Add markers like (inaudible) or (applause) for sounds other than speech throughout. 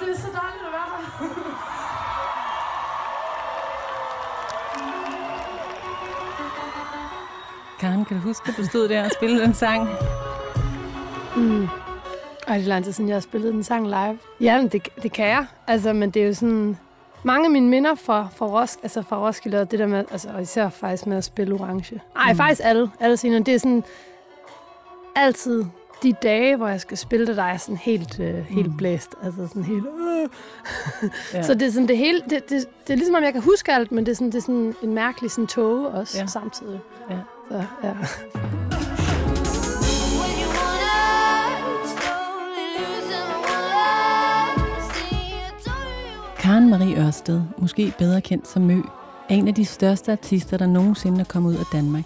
det er så dejligt at være her. Karen, kan du huske, at du stod der og spillede den sang? Mm. Ej, det er lang tid siden, jeg har spillet den sang live. Ja, men det, det kan jeg. Altså, men det er jo sådan... Mange af mine minder fra, fra, Rosk, altså fra Roskilde, og det der med, altså, og især faktisk med at spille orange. Nej, mm. faktisk alle, alle scener. Det er sådan altid de dage, hvor jeg skal spille det, der er sådan helt, øh, helt mm. blæst. Altså sådan helt... Øh. ja. Så det er sådan det hele... Det, det, det er ligesom, om jeg kan huske alt, men det er sådan, det er sådan en mærkelig sådan tåge også ja. samtidig. Ja. Så, ja. Karen Marie Ørsted, måske bedre kendt som Mø, er en af de største artister, der nogensinde er kommet ud af Danmark.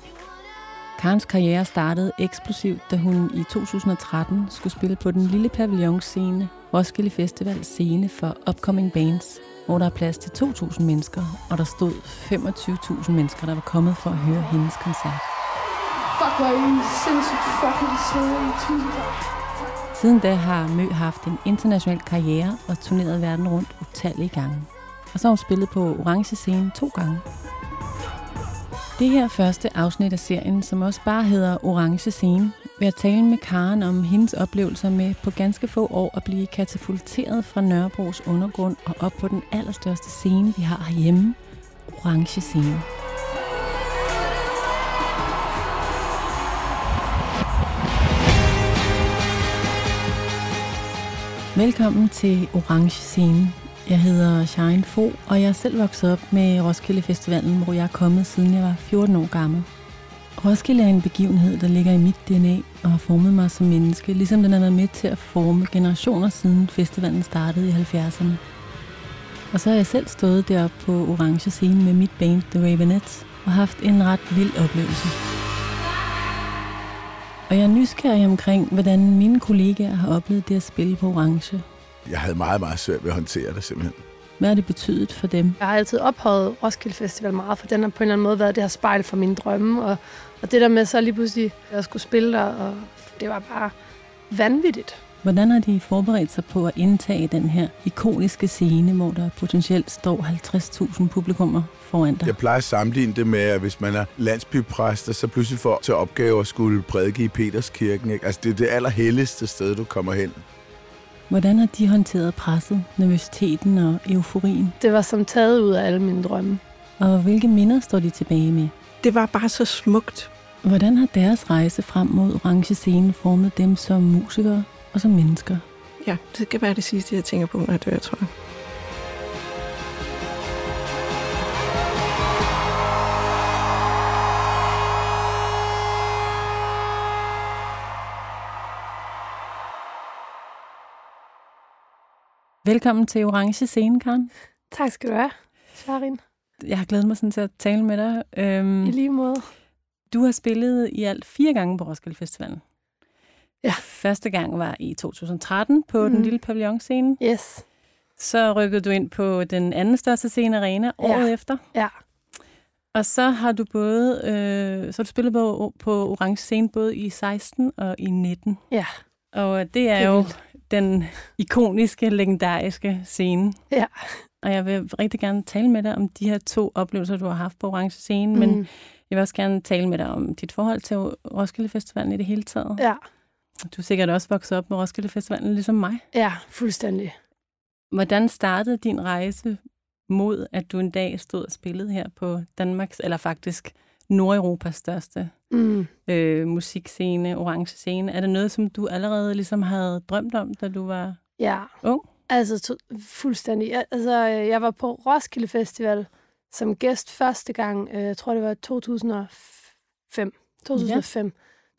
Karens karriere startede eksplosivt, da hun i 2013 skulle spille på den lille pavillonscene, Roskilde Festival scene for upcoming bands, hvor der er plads til 2.000 mennesker, og der stod 25.000 mennesker, der var kommet for at høre hendes koncert. Fuck, hvor er I sindssygt fucking søde. Tusind Siden da har Mø haft en international karriere og turneret verden rundt utallige gange. Og så har hun spillet på Orange Scene to gange. Det her første afsnit af serien, som også bare hedder Orange Scene, vil jeg tale med Karen om hendes oplevelser med på ganske få år at blive katapulteret fra Nørrebros undergrund og op på den allerstørste scene, vi har herhjemme, Orange Scene. Velkommen til Orange Scene. Jeg hedder Shine Fo, og jeg er selv vokset op med Roskilde Festivalen, hvor jeg er kommet siden jeg var 14 år gammel. Roskilde er en begivenhed, der ligger i mit DNA og har formet mig som menneske, ligesom den har været med til at forme generationer siden festivalen startede i 70'erne. Og så har jeg selv stået deroppe på Orange Scene med mit band The Ravenettes og haft en ret vild oplevelse. Og jeg er nysgerrig omkring, hvordan mine kollegaer har oplevet det at spille på Orange. Jeg havde meget, meget svært ved at håndtere det simpelthen. Hvad har det betydet for dem? Jeg har altid ophøjet Roskilde Festival meget, for den har på en eller anden måde været det her spejl for mine drømme. Og, og det der med så lige pludselig at skulle spille der, og det var bare vanvittigt. Hvordan har de forberedt sig på at indtage den her ikoniske scene, hvor der potentielt står 50.000 publikummer foran dig? Jeg plejer at sammenligne det med, at hvis man er landsbypræst, og så pludselig får til opgave at skulle prædike i Peterskirken. Ikke? Altså det er det allerhelligste sted, du kommer hen. Hvordan har de håndteret presset, nervøsiteten og euforien? Det var som taget ud af alle mine drømme. Og hvilke minder står de tilbage med? Det var bare så smukt. Hvordan har deres rejse frem mod orange scene formet dem som musikere og som mennesker? Ja, det kan være det sidste, jeg tænker på, når jeg dør, tror jeg. Velkommen til Orange Scene, Karen. Tak skal du have, Sharin. Jeg har glædet mig sådan til at tale med dig. Øhm, I lige måde. Du har spillet i alt fire gange på Roskilde Festivalen. Ja. Første gang var i 2013 på mm. den lille pavillonscene. Yes. Så rykkede du ind på den anden største scene arena året ja. efter. Ja. Og så har du både øh, så har du spillet på, på Orange Scene både i 16 og i 19. Ja. Og det er, det er jo vildt den ikoniske, legendariske scene. Ja. Og jeg vil rigtig gerne tale med dig om de her to oplevelser, du har haft på Orange Scene, mm. men jeg vil også gerne tale med dig om dit forhold til Roskilde Festivalen i det hele taget. Ja. Du er sikkert også vokset op med Roskilde Festivalen, ligesom mig. Ja, fuldstændig. Hvordan startede din rejse mod, at du en dag stod og spillede her på Danmarks, eller faktisk Nordeuropas største mm. øh, musikscene, orange scene. Er det noget, som du allerede ligesom havde drømt om, da du var ja. ung? Altså to, fuldstændig. Jeg, altså, jeg var på Roskilde Festival som gæst første gang, øh, jeg tror det var 2005. 2005. Ja.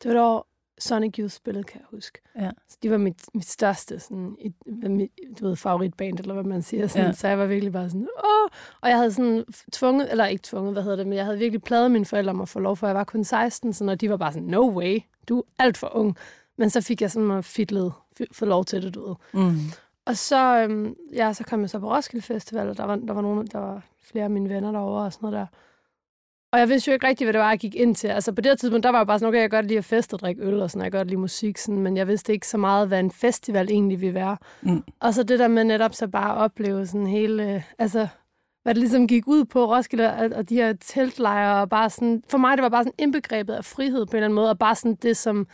Det var da Sonic Youth spillede, kan jeg huske. Ja. Så de var mit, mit største sådan, et, mit, du ved, favoritband, eller hvad man siger. Sådan, ja. Så jeg var virkelig bare sådan, åh! Og jeg havde sådan tvunget, eller ikke tvunget, hvad hedder det, men jeg havde virkelig pladet mine forældre om at få lov, for jeg var kun 16, så når de var bare sådan, no way, du er alt for ung. Men så fik jeg sådan fitlet, få lov til det, du ved. Mm. Og så, øhm, ja, så kom jeg så på Roskilde Festival, og der var, der var, nogle, der var flere af mine venner derovre og sådan noget der. Og jeg vidste jo ikke rigtigt, hvad det var, jeg gik ind til. Altså på det her tidspunkt, der var jeg bare sådan, okay, jeg kan godt lide at feste og drikke øl og sådan, jeg kan godt lide musik, sådan, men jeg vidste ikke så meget, hvad en festival egentlig ville være. Mm. Og så det der med netop så bare at opleve sådan hele, øh, altså hvad det ligesom gik ud på Roskilde, og, og de her teltlejre, og bare sådan, for mig det var bare sådan indbegrebet af frihed på en eller anden måde, og bare sådan det, som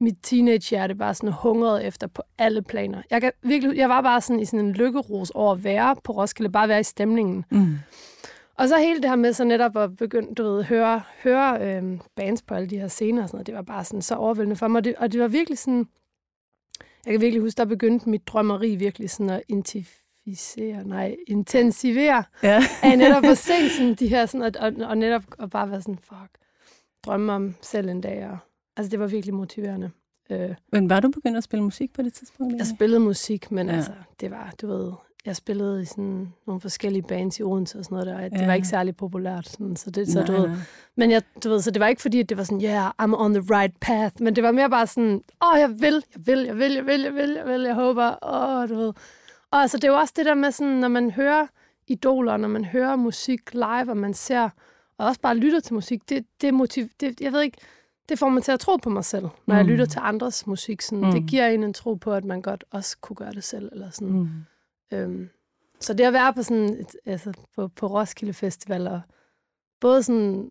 mit teenagehjerte bare sådan hungrede efter på alle planer. Jeg, kan virkelig, jeg var bare sådan i sådan en lykkeros over at være på Roskilde, bare være i stemningen. Mm. Og så hele det her med så netop at begynde, du ved, høre, høre øhm, bands på alle de her scener og sådan noget, det var bare sådan så overvældende for mig. Og det, og det var virkelig sådan, jeg kan virkelig huske, der begyndte mit drømmeri virkelig sådan at intensificere, nej, intensivere, Ja. (laughs) af netop at se (laughs) sådan de her, sådan, og, og, og netop at bare være sådan, fuck, drømme om selv en dag. Og, altså det var virkelig motiverende. Øh, Men var du begyndt at spille musik på det tidspunkt? jeg spillede musik, men ja. altså, det var, du ved, jeg spillede i sådan nogle forskellige bands i Odense og sådan noget der, og det Ja. var ikke særlig populært. Sådan, så det, så, Nej, du ved, nej. men jeg, du ved, så det var ikke fordi, at det var sådan, yeah, I'm on the right path, men det var mere bare sådan, åh, oh, jeg vil, jeg vil, jeg vil, jeg vil, jeg vil, jeg vil, jeg håber, åh, oh, du ved. Og altså, det er jo også det der med sådan, når man hører idoler, når man hører musik live, og man ser, og også bare lytter til musik, det, det motiv, det, jeg ved ikke, det får mig til at tro på mig selv, når jeg Mm. lytter til andres musik. Sådan, Mm. Det giver en en tro på, at man godt også kunne gøre det selv. Eller sådan. Mm. Øhm, så det at være på sådan et, altså på, på Roskilde Festival og både sådan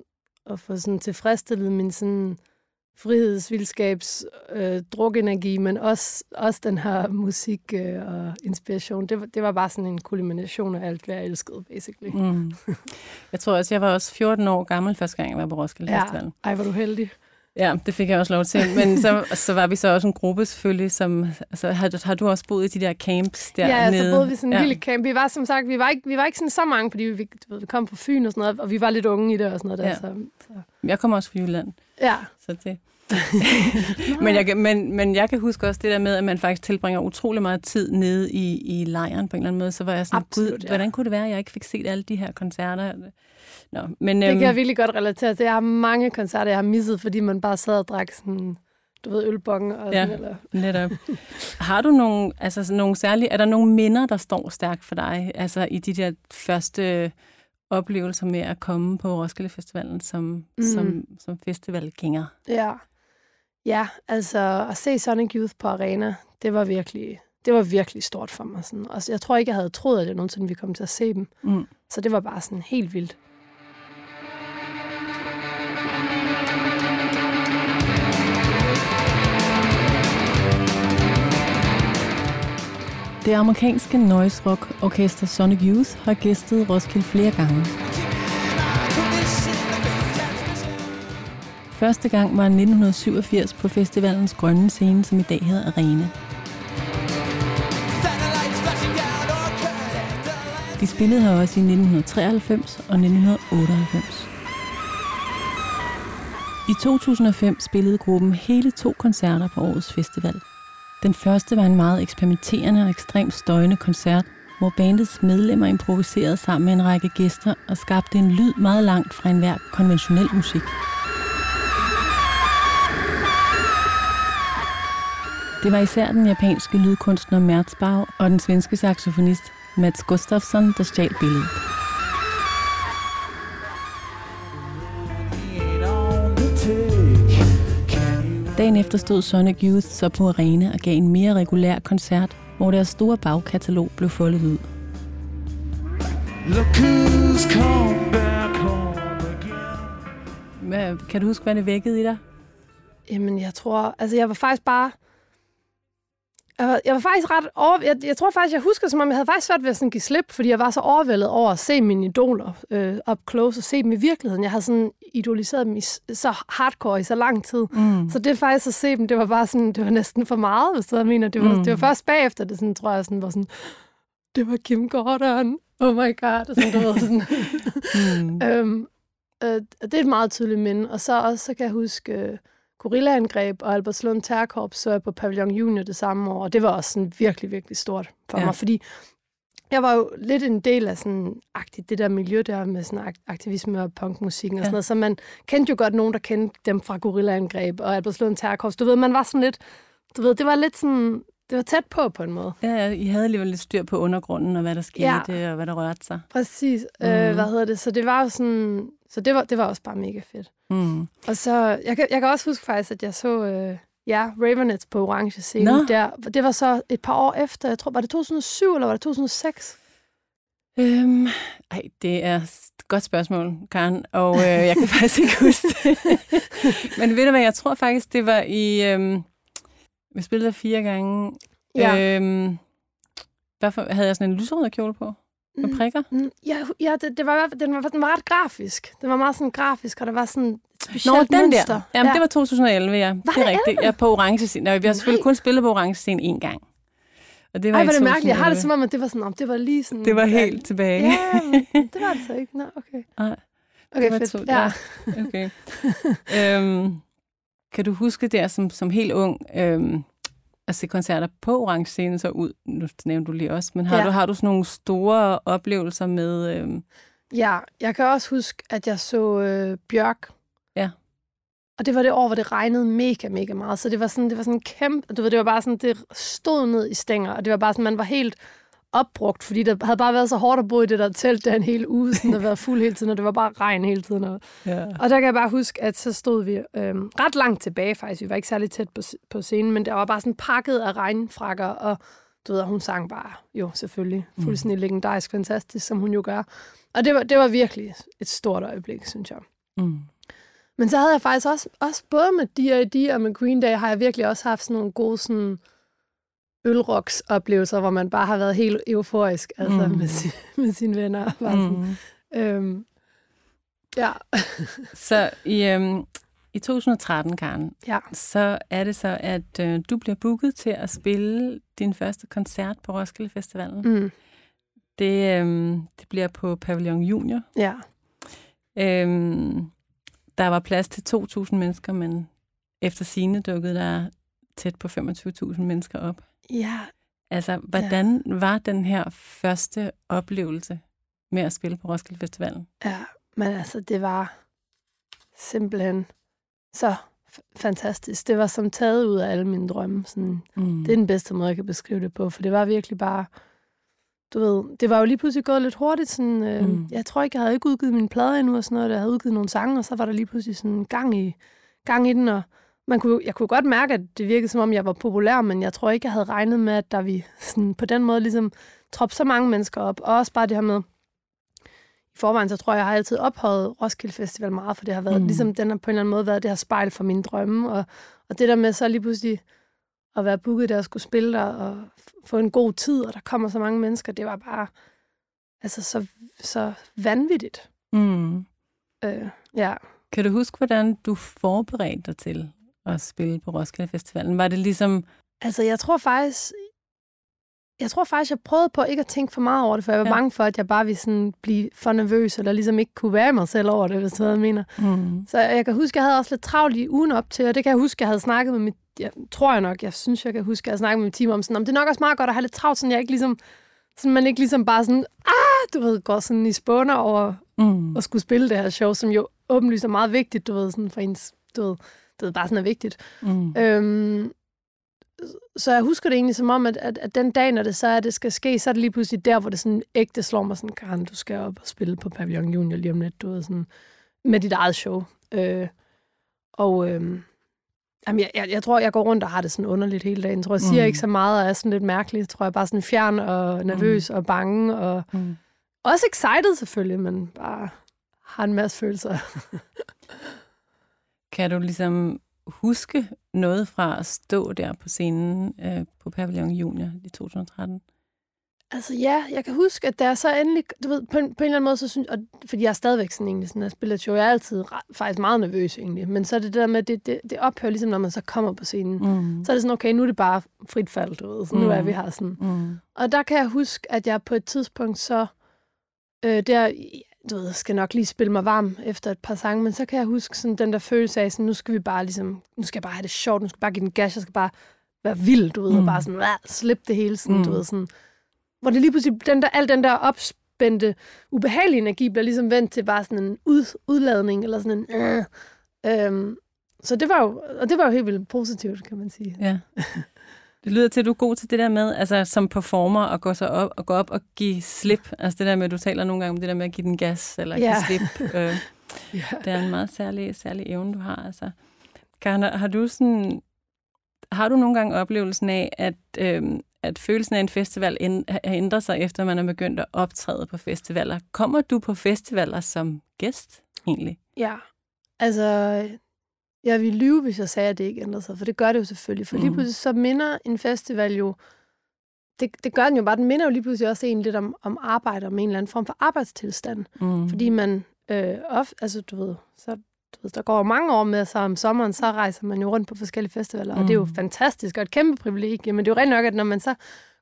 at få sådan tilfredsstillet min sådan frihedsvildskabs øh, drukenergi, men også, også den her musik øh, og inspiration. Det, var- det var bare sådan en kulmination af alt, hvad jeg elskede, basically. Mm. (laughs) Jeg tror også, jeg var også 14 år gammel første gang, jeg var på Roskilde Ja. Festival. Ej, hvor du heldig. Ja, det fik jeg også lov til. Men så, så var vi så også en gruppe selvfølgelig, som... Altså, har, har du også boet i de der camps dernede? Ja, så boede vi sådan en ja. lille camp. Vi var som sagt, vi var ikke, vi var ikke sådan så mange, fordi vi, du ved, vi kom fra Fyn og sådan noget, og vi var lidt unge i det og sådan noget der. Ja. Så, så. Jeg kommer også fra Jylland, Ja, så det... (laughs) men, jeg, kan- men, men jeg kan huske også det der med, at man faktisk tilbringer utrolig meget tid nede i, i lejren på en eller anden måde. Så var jeg sådan, Absolut, gud, ja. hvordan kunne det være, at jeg ikke fik set alle de her koncerter? Nå, men, det øhm, kan jeg virkelig godt relatere til. Jeg har mange koncerter, jeg har misset, fordi man bare sad og drak sådan, du ved, ølbong og Ja. sådan, eller... Netop. Har du nogle, altså nogle særlige, er der nogle minder, der står stærkt for dig, altså i de der første oplevelser med at komme på Roskilde Festivalen som. Mm. som, som festivalgænger? Ja. Ja, altså at se Sonic Youth på arena, det var virkelig, det var virkelig stort for mig. Sådan. Og jeg tror ikke, jeg havde troet, at jeg nogensinde ville komme til at se dem. Mm. Så det var bare sådan helt vildt. Det amerikanske noise rock orkester Sonic Youth har gæstet Roskilde flere gange. Første gang var i 1987 på festivalens grønne scene, som i dag hedder Arena. De spillede her også i 1993 og 1998. I 2005 spillede gruppen hele to koncerter på årets festival. Den første var en meget eksperimenterende og ekstremt støjende koncert, hvor bandets medlemmer improviserede sammen med en række gæster og skabte en lyd meget langt fra enhver konventionel musik. Det var især den japanske lydkunstner Merzbau og den svenske saxofonist Mats Gustafsson, der stjal billedet. Dagen efter stod Sonic Youth så på arena og gav en mere regulær koncert, hvor deres store bagkatalog blev foldet ud. Hvad, kan du huske, hvad det vækkede i dig? Jamen, jeg tror... Altså, jeg var faktisk bare... Jeg var, jeg var faktisk ret over... Jeg, jeg tror faktisk, jeg husker, som om jeg havde faktisk svært ved at sådan give slip, fordi jeg var så overvældet over at se mine idoler øh, up close og se dem i virkeligheden. Jeg havde sådan idoliseret dem i, så hardcore i så lang tid. Mm. Så det faktisk at se dem, det var bare sådan, det var næsten for meget, hvis du hvad jeg mener. Det var, Mm. mm. det var først bagefter, det sådan, tror jeg, sådan, var sådan, det var Kim Gordon. Oh my god. Og sådan, du ved, sådan. (laughs) Mm. øhm, øh, det er et meget tydeligt minde. Og så også, så kan jeg huske øh, Gorillaangreb og Albertslund Terkorps, så jeg på Pavillon Junior det samme år. Og det var også sådan virkelig, virkelig stort for Ja. mig, fordi jeg var jo lidt en del af sådan agtigt, det der miljø der med sådan ak- aktivisme og punkmusikken og Ja. sådan noget. Så man kendte jo godt nogen, der kendte dem fra Gorillaangreb og Albertslund Terkorps. Du ved, man var sådan lidt, du ved, det var lidt sådan, det var tæt på på en måde. Ja, I havde alligevel lidt styr på undergrunden og hvad der skete Ja. og hvad der rørte sig. Præcis. Mm. Mhm. Øh, hvad hedder det? Så det var jo sådan... så det var, det var også bare mega fedt. Mm. Og så, jeg kan, jeg kan også huske faktisk, at jeg så, øh, ja, Ravenets på Orange Scene Nå. der. Det var så et par år efter, jeg tror, var det 2007 eller var det 2006? Øhm, ej, det er et godt spørgsmål, Karen, og øh, jeg kan (laughs) faktisk ikke huske det. (laughs) Men ved du hvad, jeg tror faktisk, det var i... Øhm, vi spillede fire gange. Ja. Øhm, hvorfor havde jeg sådan en lyserød kjole på? Med prikker? Mm, Ja, ja det, det var, den, var, den var ret grafisk. Den var meget sådan grafisk, og der var sådan specielt Nå, den mønster. der. Jamen, ja. det var 2011, ja. det er det rigtigt. Jeg er på orange scene. Nå, vi har selvfølgelig kun spillet på orange scene én gang. Og det var Ej, er det mærkeligt. Jeg har det 2011. som om, at det var sådan, om det var lige sådan... Det var helt tilbage. Ja, det var det så ikke. Nå, okay. Nej, Okay, det var fedt. to- ja. Okay. (laughs) øhm, kan du huske der som, som helt ung øhm, at se koncerter på orange scene så ud? Nu nævnte du lige også, men har, Ja. du, har du sådan nogle store oplevelser med... Øhm, Ja, jeg kan også huske, at jeg så øh, Bjørk. Ja. Og det var det år, hvor det regnede mega, mega meget. Så det var sådan, det var sådan kæmpe... Du ved, det var bare sådan, det stod ned i stænger, og det var bare sådan, man var helt opbrugt, fordi det havde bare været så hårdt at bo i det der telt der en hel uge, sådan at være (laughs) fuld hele tiden, og det var bare regn hele tiden. Og, ja. og der kan jeg bare huske, at så stod vi øhm, ret langt tilbage faktisk. Vi var ikke særlig tæt på, på scenen, men der var bare sådan pakket af regnfrakker, og du ved, hun sang bare, jo selvfølgelig, fuldstændig mm. legendarisk fantastisk, som hun jo gør. Og det var, det var virkelig et stort øjeblik, synes jeg. Mm. Men så havde jeg faktisk også, også både med D.I.D. og med Green Day, har jeg virkelig også haft sådan nogle gode sådan, ølroks oplevelser, hvor man bare har været helt euforisk altså, Mm. med, sin, (laughs) med sine venner. Bare sådan, Mm. øhm, ja, (laughs) Så i, øhm, i 2013, Karen, ja. så er det så, at øh, du bliver booket til at spille din første koncert på Roskilde Festivalen. Mm, Det, øhm, det bliver på Pavillon Junior. ja. Øhm, der var plads til 2.000 mennesker, men efter sine dukkede der tæt på 25.000 mennesker op. Ja, Altså, hvordan ja. var den her første oplevelse med at spille på Roskilde Festivalen? Ja, men altså, det var simpelthen så fantastisk. Det var som taget ud af alle mine drømme. Sådan, Mm. det er den bedste måde, jeg kan beskrive det på, for det var virkelig bare, du ved, det var jo lige pludselig gået lidt hurtigt. Sådan, øh, mm. Jeg tror ikke, jeg havde ikke udgivet min plade endnu og sådan noget. Jeg havde udgivet nogle sange, og så var der lige pludselig sådan gang i, gang i den, og man kunne, jeg kunne godt mærke, at det virkede som om, jeg var populær, men jeg tror ikke, jeg havde regnet med, at der vi sådan, på den måde ligesom troppe så mange mennesker op. Og også bare det her med, i forvejen, så tror jeg, jeg har altid ophøjet Roskilde Festival meget, for det har været, Mm. ligesom den har på en eller anden måde været det her spejl for mine drømme, og, og det der med så lige pludselig at være booket der og skulle spille der, og få en god tid, og der kommer så mange mennesker, det var bare altså så, så vanvittigt. Mm. Øh, ja. Kan du huske, hvordan du forberedte dig til at spille på Roskilde Festivalen? Var det ligesom... Altså, jeg tror faktisk, jeg tror faktisk, jeg prøvede på ikke at tænke for meget over det, for jeg var Ja. bange for, at jeg bare ville sådan blive for nervøs, eller ligesom ikke kunne være mig selv over det, hvis du hvad jeg mener. Mm. Så jeg kan huske, jeg havde også lidt travlt i ugen op til, og det kan jeg huske, jeg havde snakket med mit, jeg tror jeg nok, jeg synes, jeg kan huske, jeg havde snakket med mit team om sådan, om det er nok også meget godt at have lidt travlt, sådan jeg ikke ligesom, sådan man ikke ligesom bare sådan, ah, du ved, går sådan i spåner over Mm. at skulle spille det her show, som jo åbenlyst er meget vigtigt, du ved, sådan for ens, du ved, det er bare sådan er vigtigt. Mm. Øhm, så jeg husker det egentlig som om, at, at, at den dag, når det så er, at det skal ske, så er det lige pludselig der, hvor det sådan ægte slår mig sådan, Karen, du skal op og spille på Pavillon Junior lige om lidt, du ved, sådan, med dit eget show. Øh, og øhm, jamen, jeg, jeg, jeg tror, jeg går rundt og har det sådan underligt hele dagen. Jeg tror, jeg siger Mm. mm. ikke så meget, og er sådan lidt mærkelig. Jeg tror, jeg er bare sådan fjern og nervøs mm. og bange, og Mm. også excited selvfølgelig, men bare har en masse følelser. (laughs) Kan du ligesom huske noget fra at stå der på scenen øh, på Pavillon Junior i 2013? Altså ja, jeg kan huske, at der så endelig, du ved, på en, på en eller anden måde, så synes og, fordi jeg er stadigvæk sådan egentlig, sådan, at spiller et show, jeg er altid faktisk meget nervøs egentlig, men så er det der med, det, det, det ophører ligesom, når man så kommer på scenen. Mm. Så er det sådan, okay, nu er det bare frit fald, du ved, så nu er Mm. vi her sådan. Mm. Og der kan jeg huske, at jeg på et tidspunkt så, øh, der, du ved, skal nok lige spille mig varm efter et par sange, men så kan jeg huske sådan den der følelse af, sådan, nu skal vi bare ligesom, nu skal jeg bare have det sjovt, nu skal jeg bare give den gas, jeg skal bare være vild, du ved, mm. Mm. og bare sådan, "Wah", slippe det hele, sådan, mm. du Mm. ved, sådan, hvor det lige pludselig, den der, al den der opspændte, ubehagelige energi bliver ligesom vendt til bare sådan en ud, udladning, eller sådan en, øh, øhm, så det var jo, og det var jo helt vildt positivt, kan man sige. Ja. (laughs) Det lyder til, at du er god til det der med, altså som performer, at gå, så op, og gå op og give slip. Altså det der med, at du taler nogle gange om det der med at give den gas, eller Ja. give slip. Øh, (laughs) Ja. Det er en meget særlig, særlig evne, du har. Altså. Karen, har du sådan... Har du nogle gange oplevelsen af, at, øhm, at følelsen af en festival ænd- har ændret sig, efter man er begyndt at optræde på festivaler? Kommer du på festivaler som gæst, egentlig? Ja, altså, jeg ville lyve, hvis jeg sagde, at det ikke ændrede sig, for det gør det jo selvfølgelig. For lige Mhm. pludselig så minder en festival jo, det, det gør den jo bare, den minder jo lige pludselig også en lidt om, om arbejde, om en eller anden form for arbejdstilstand. Mm. Fordi man øh, ofte, altså du ved, så, du ved, der går mange år med, så om sommeren, så rejser man jo rundt på forskellige festivaler, og det er jo Mm. fantastisk og et kæmpe privilegie, men det er jo rent nok, at når man så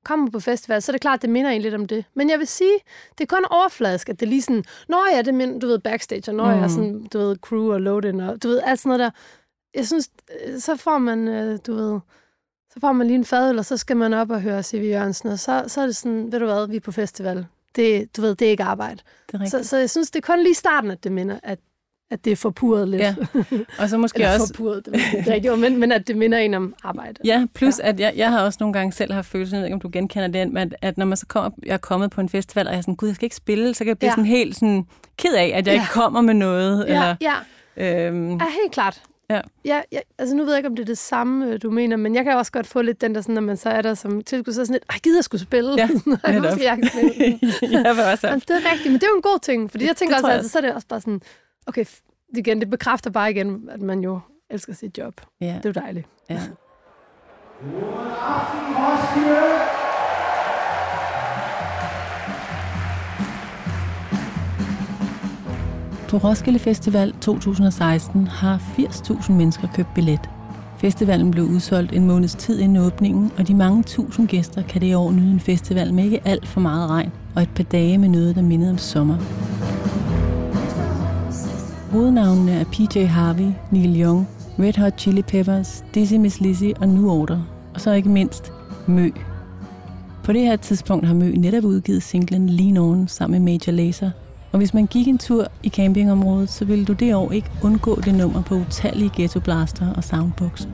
kommer på festival, så er det klart, at det minder en lidt om det. Men jeg vil sige, det er kun overfladisk, at det er lige sådan, nå ja, det minder, du ved, backstage, og når Mm. jeg sådan, du ved, crew og load og du ved, alt sådan noget der. Jeg synes, øh, så får man, øh, du ved, så får man lige en fadøl, og så skal man op og høre C.V. Jørgensen, og så, så er det sådan, ved du hvad, vi er på festival. Det, du ved, det er ikke arbejde. Det er Så, så jeg synes, det er kun lige starten, at det minder, at, at det er forpurret lidt. Ja. Og så måske (laughs) Eller også... forpurret, det er rigtigt, men, men at det minder en om arbejde. Ja, plus ja. at jeg, jeg har også nogle gange selv haft følelsen, jeg ved ikke, om du genkender det, at, at når man så kommer, jeg er kommet på en festival, og jeg er sådan, gud, jeg skal ikke spille, så kan jeg blive Ja. sådan helt sådan ked af, at jeg Ja. ikke kommer med noget. ja, Eller, ja, øhm, ja, helt klart. Ja. Ja, ja, altså nu ved jeg ikke, om det er det samme, øh, du mener, men jeg kan også godt få lidt den der, sådan, når man så er der som tilskud, så er sådan lidt, ej, gider jeg skulle spille? Ja, (laughs) Nej, jeg kan spille. (laughs) jeg vil også Jamen, det er rigtigt, men det er jo en god ting, fordi jeg tænker det også jeg altid, så er det også bare sådan, okay, f- igen, det bekræfter bare igen, at man jo elsker sit job. ja, Det er jo dejligt. ja. På Roskilde Festival 2016 har 80.000 mennesker købt billet. Festivalen blev udsolgt en måneds tid inden åbningen, og de mange tusind gæster kan det i år nyde en festival med ikke alt for meget regn, og et par dage med noget, der mindede om sommer. Hovednavnene er PJ Harvey, Neil Young, Red Hot Chili Peppers, Dizzy Miss Lizzy og New Order, og så ikke mindst Mø. På det her tidspunkt har Mø netop udgivet singlen Lean On sammen med Major Lazer, og hvis man gik en tur i campingområdet, så ville du det år ikke undgå det nummer på utallige ghettoblaster og soundboxer.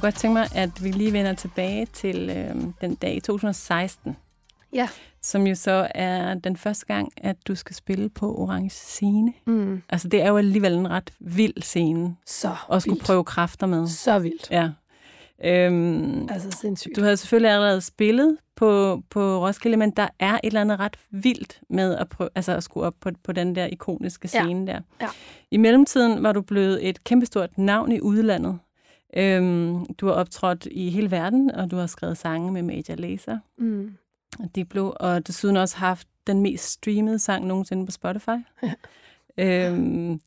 Kunne godt tænke mig, at vi lige vender tilbage til øh, den dag i 2016. Ja. Som jo så er den første gang, at du skal spille på Orange Scene. Mm. Altså, det er jo alligevel en ret vild scene Så at skulle vildt. prøve kræfter med. Så vildt. Ja. Øhm, Altså sindssygt. du havde selvfølgelig allerede spillet på, på Roskilde, men der er et eller andet ret vildt med at, prøve, altså at skulle op på, på den der ikoniske Ja. scene der. Ja. I mellemtiden var du blevet et kæmpestort navn i udlandet. Øhm, du har optrådt i hele verden, og du har skrevet sange med Major Lazer Mm. og Diplo, og desuden også haft den mest streamede sang nogensinde på Spotify. Ja. Øhm,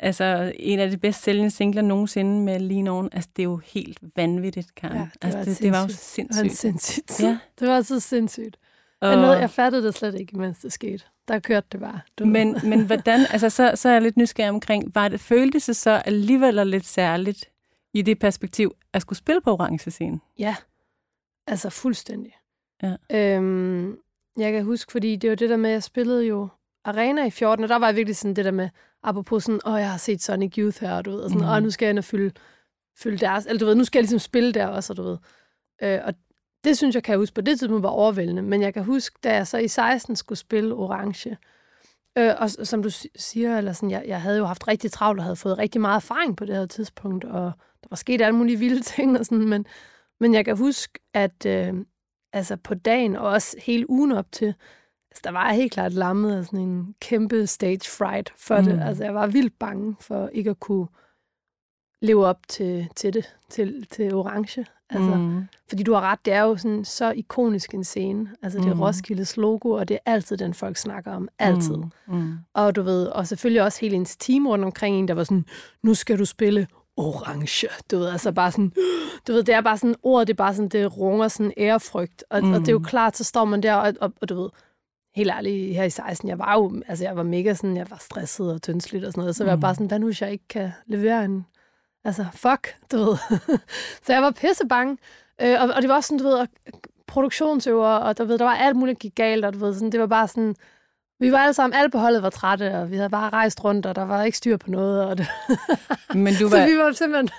altså, en af de bedst sælgende singler nogensinde med Lean On. Altså, det er jo helt vanvittigt, Karen. Ja, det altså, var det, det var jo sindssygt. Det var sindssygt. Ja. (laughs) Det var så sindssygt. Og, Jeg, nåede, jeg fattede det slet ikke, mens det skete. Der kørte det bare. Du men, men hvordan, altså, så, så er jeg lidt nysgerrig omkring, var det, føltes det så alligevel lidt særligt i det perspektiv, at skulle spille på orange scene? Ja, altså fuldstændig. Ja. Øhm, jeg kan huske, fordi det var det der med, at jeg spillede jo Arena i 14, og der var jeg virkelig sådan det der med, apropos sådan, åh, jeg har set Sonic Youth her, du ved, og sådan, åh, nu skal jeg ind og fylde, fylde deres, eller du ved, nu skal jeg ligesom spille der også, og du ved. Øh, og det synes jeg, kan jeg huske, på det tidspunkt var overvældende, men jeg kan huske, da jeg så i 16 skulle spille Orange, øh, og som du si- siger, eller sådan, jeg, jeg havde jo haft rigtig travlt, og havde fået rigtig meget erfaring på det her tidspunkt, og der var sket alle mulige vilde ting, og sådan, men, men jeg kan huske, at øh, altså på dagen, og også hele ugen op til, altså der var jeg helt klart lammet af sådan en kæmpe stage fright for mm. Mm. det. Altså jeg var vildt bange for ikke at kunne leve op til, til det, til, til Orange. Altså, mm. mm. Fordi du har ret, det er jo sådan så ikonisk en scene. Altså det er Mm. Roskildes logo, og det er altid den, folk snakker om. Altid. Mm. Mm. Og du ved, og selvfølgelig også hele ens team rundt omkring en, der var sådan, nu skal du spille orange. Du ved, altså bare sådan, du ved, det er bare sådan, ordet, det er bare sådan, det runger sådan ærefrygt. Og, mm. og det er jo Mm. klart, så står man der, og, og, og du ved, helt ærligt, her i 16, jeg var jo, altså jeg var mega sådan, jeg var stresset og tyndsligt og sådan noget, så var jeg Mm. bare sådan, hvad nu, hvis jeg ikke kan levere en, altså fuck, du ved. (laughs) så jeg var pisse bange. Øh, og, og det var også sådan, du ved, produktionsøver, og du ved, der var alt muligt, der gik galt, og du ved, sådan, det var bare sådan, vi var alle sammen, alle på holdet var trætte, og vi havde bare rejst rundt, og der var ikke styr på noget. Og det, (laughs) Men du (laughs) så var, vi var simpelthen...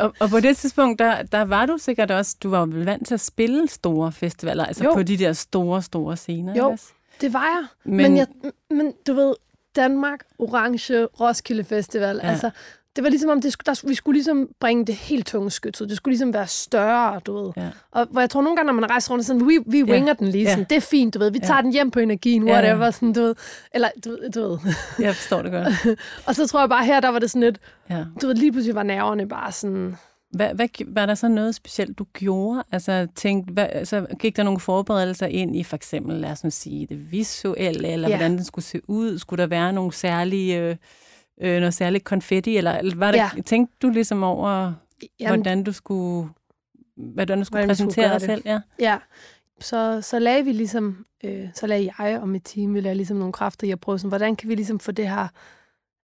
og, og på det tidspunkt, der, der var du sikkert også, du var jo vant til at spille store festivaler, altså Jo. på de der store, store scener. Jo. også? Det var jeg. Men, Men, jeg, men du ved, Danmark, Orange, Roskilde Festival, ja. altså, det var ligesom om, det skulle, der, vi skulle ligesom bringe det helt tunge skyts ud. Det skulle ligesom være større, du ved. Ja. Og hvor jeg tror nogle gange, når man rejser rundt, sådan, vi, vi Ja. winger den lige Ja. sådan, det er fint, du ved. Vi tager Ja. den hjem på energien, Ja, ja. whatever, sådan, du ved. Eller, du, du ved. jeg forstår det godt. (laughs) Og så tror jeg bare her, der var det sådan lidt, Ja. du ved, lige pludselig var nerverne bare sådan, Hvad, hvad, var der så noget specielt, du gjorde? Altså, tænkte, hvad, altså, gik der nogle forberedelser ind i for eksempel, lad os nu sige, det visuelle, eller Ja. hvordan den skulle se ud? Skulle der være nogle særlige, øh, øh, noget særligt konfetti, eller var det, Ja. tænkte du ligesom over, jamen, hvordan du skulle, hvordan du skulle Hvordan skulle præsentere gøre dig selv? Ja. Ja, så, så lagde vi ligesom, øh, så lagde jeg og mit team, vi lagde ligesom nogle kræfter i at prøve sådan, hvordan kan vi ligesom få det her,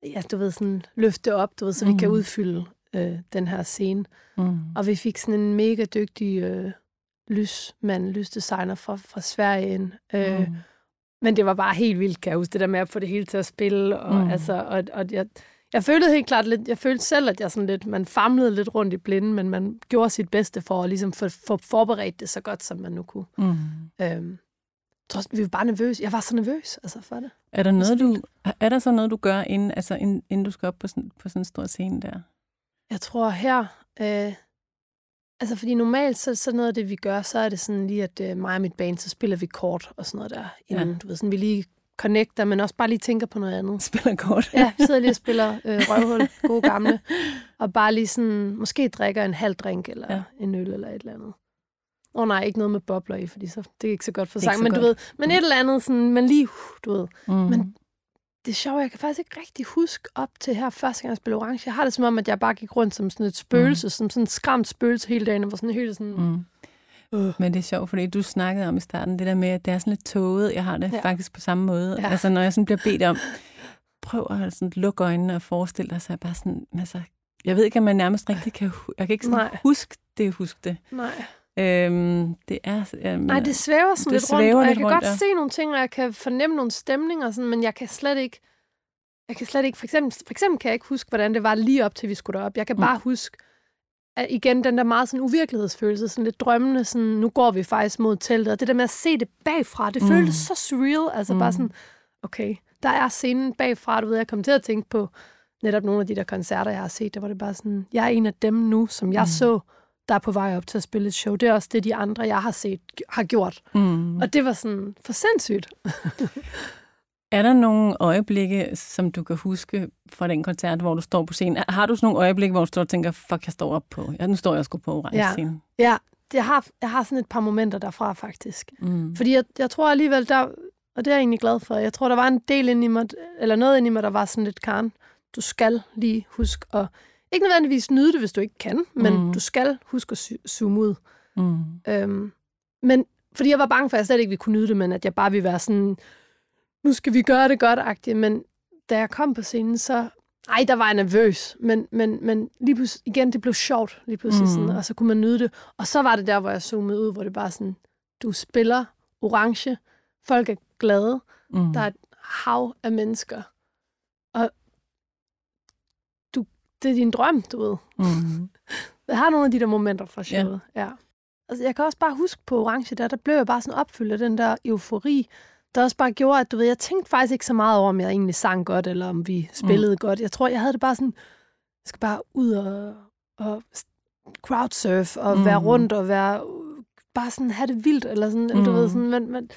ja, du ved, sådan løfte op, du ved, så vi kan Mhm. udfylde øh, den her scene. Mm. Og vi fik sådan en mega dygtig øh, lysmand, lysdesigner fra, fra Sverige ind. Øh, Mm. Men det var bare helt vildt, kan jeg huske, det der med at få det hele til at spille. Og, Mm. altså, og, og jeg, jeg følte helt klart lidt, jeg følte selv, at jeg sådan lidt, man famlede lidt rundt i blinden, men man gjorde sit bedste for at ligesom få, få forberedt det så godt, som man nu kunne. Mm. Øhm, tror, vi var bare nervøse. Jeg var så nervøs altså, for det. Er der, noget, du, er der så noget, du gør, inden, altså, inden, inden du skal op på sådan, på sådan en stor scene der? Jeg tror her... Øh, altså, fordi normalt, så, så noget af det, vi gør, så er det sådan lige, at øh, mig og mit band, så spiller vi kort og sådan noget der. Inden, Ja. du ved, sådan, vi lige connecter, men også bare lige tænker på noget andet. Spiller kort? Ja, vi (laughs) sidder lige og spiller øh, røvhul, gode gamle, og bare lige sådan, måske drikker en halv drink, eller Ja. en øl, eller et eller andet. Åh oh, nej, ikke noget med bobler i, fordi så, det er ikke så godt for sang, men du godt. ved, men et eller andet, sådan, men lige, uh, du ved. Mm. Men det er sjovt, jeg kan faktisk ikke rigtig huske op til her første gang, jeg spillede orange. Jeg har det som om, at jeg bare gik rundt som sådan et spøgelse, mm. som sådan et skræmt spøgelse hele dagen, og var sådan helt sådan... Mm. Øh. Men det er sjovt, fordi du snakkede om i starten, det der med, at det er sådan lidt tåget. Jeg har det ja. Faktisk på samme måde. Ja. Altså, når jeg sådan bliver bedt om, prøv at sådan lukke øjnene og forestille dig, så er jeg bare sådan, altså, jeg ved ikke, om man nærmest rigtig kan, jeg kan ikke sådan Nej. huske det, huske det. Nej. Øhm, det er... Øhm, Nej, det svæver sådan det lidt rundt, svæver og jeg kan rundt, godt ja. se nogle ting, og jeg kan fornemme nogle stemninger, sådan, men jeg kan slet ikke... Jeg kan slet ikke... For eksempel, for eksempel kan jeg ikke huske, hvordan det var lige op til, vi skulle derop. Jeg kan Mm. bare huske, at igen den der meget sådan uvirkelighedsfølelse, sådan lidt drømmende, sådan, nu går vi faktisk mod teltet, og det der med at se det bagfra, det mm. føltes så surreal, altså mm. bare sådan, okay, der er scenen bagfra, du ved, jeg kom til at tænke på netop nogle af de der koncerter, jeg har set, der var det bare sådan, jeg er en af dem nu, som jeg mm. så, der er på vej op til at spille et show. Det er også det, de andre, jeg har set, har gjort. Mm. Og det var sådan for sindssygt. (laughs) Er der nogle øjeblikke, som du kan huske fra den koncert, hvor du står på scenen? Har du sådan nogle øjeblikke, hvor du står og tænker, fuck, jeg står op på... Ja, nu står jeg sgu på orange Ja. scenen. Ja, jeg har, jeg har sådan et par momenter derfra, faktisk. Mm. Fordi jeg, jeg tror alligevel, der, og det er jeg egentlig glad for, jeg tror, der var en del inde i mig, eller noget inde i mig, der var sådan lidt, Karen, du skal lige huske at, ikke nødvendigvis nyde det, hvis du ikke kan, men Mm. du skal huske at zoome ud. Mm. Øhm, men fordi jeg var bange for, at jeg slet ikke ville kunne nyde det, men at jeg bare ville være sådan, nu skal vi gøre det godt-agtigt. Men da jeg kom på scenen, så... Ej, der var jeg nervøs, men, men, men lige pludselig, igen, det blev sjovt lige pludselig, mm. sådan, og så kunne man nyde det. Og så var det der, hvor jeg zoomede ud, hvor det bare sådan, du spiller orange, folk er glade, Mm. der er et hav af mennesker, og du, det er din drøm, du ved. Mm. (laughs) Jeg har nogle af de der momenter fra showet. Ja. ja. Altså, jeg kan også bare huske på Orange, der, der blev jeg bare sådan opfyldt af den der eufori, der også bare gjorde, at du ved, jeg tænkte faktisk ikke så meget over, om jeg egentlig sang godt, eller om vi spillede mm. godt. Jeg tror, jeg havde det bare sådan, jeg skal bare ud og, og crowdsurf, og Mm. mm. være rundt, og være, bare sådan have det vildt, eller sådan, mm. du Mm. ved, sådan, men, men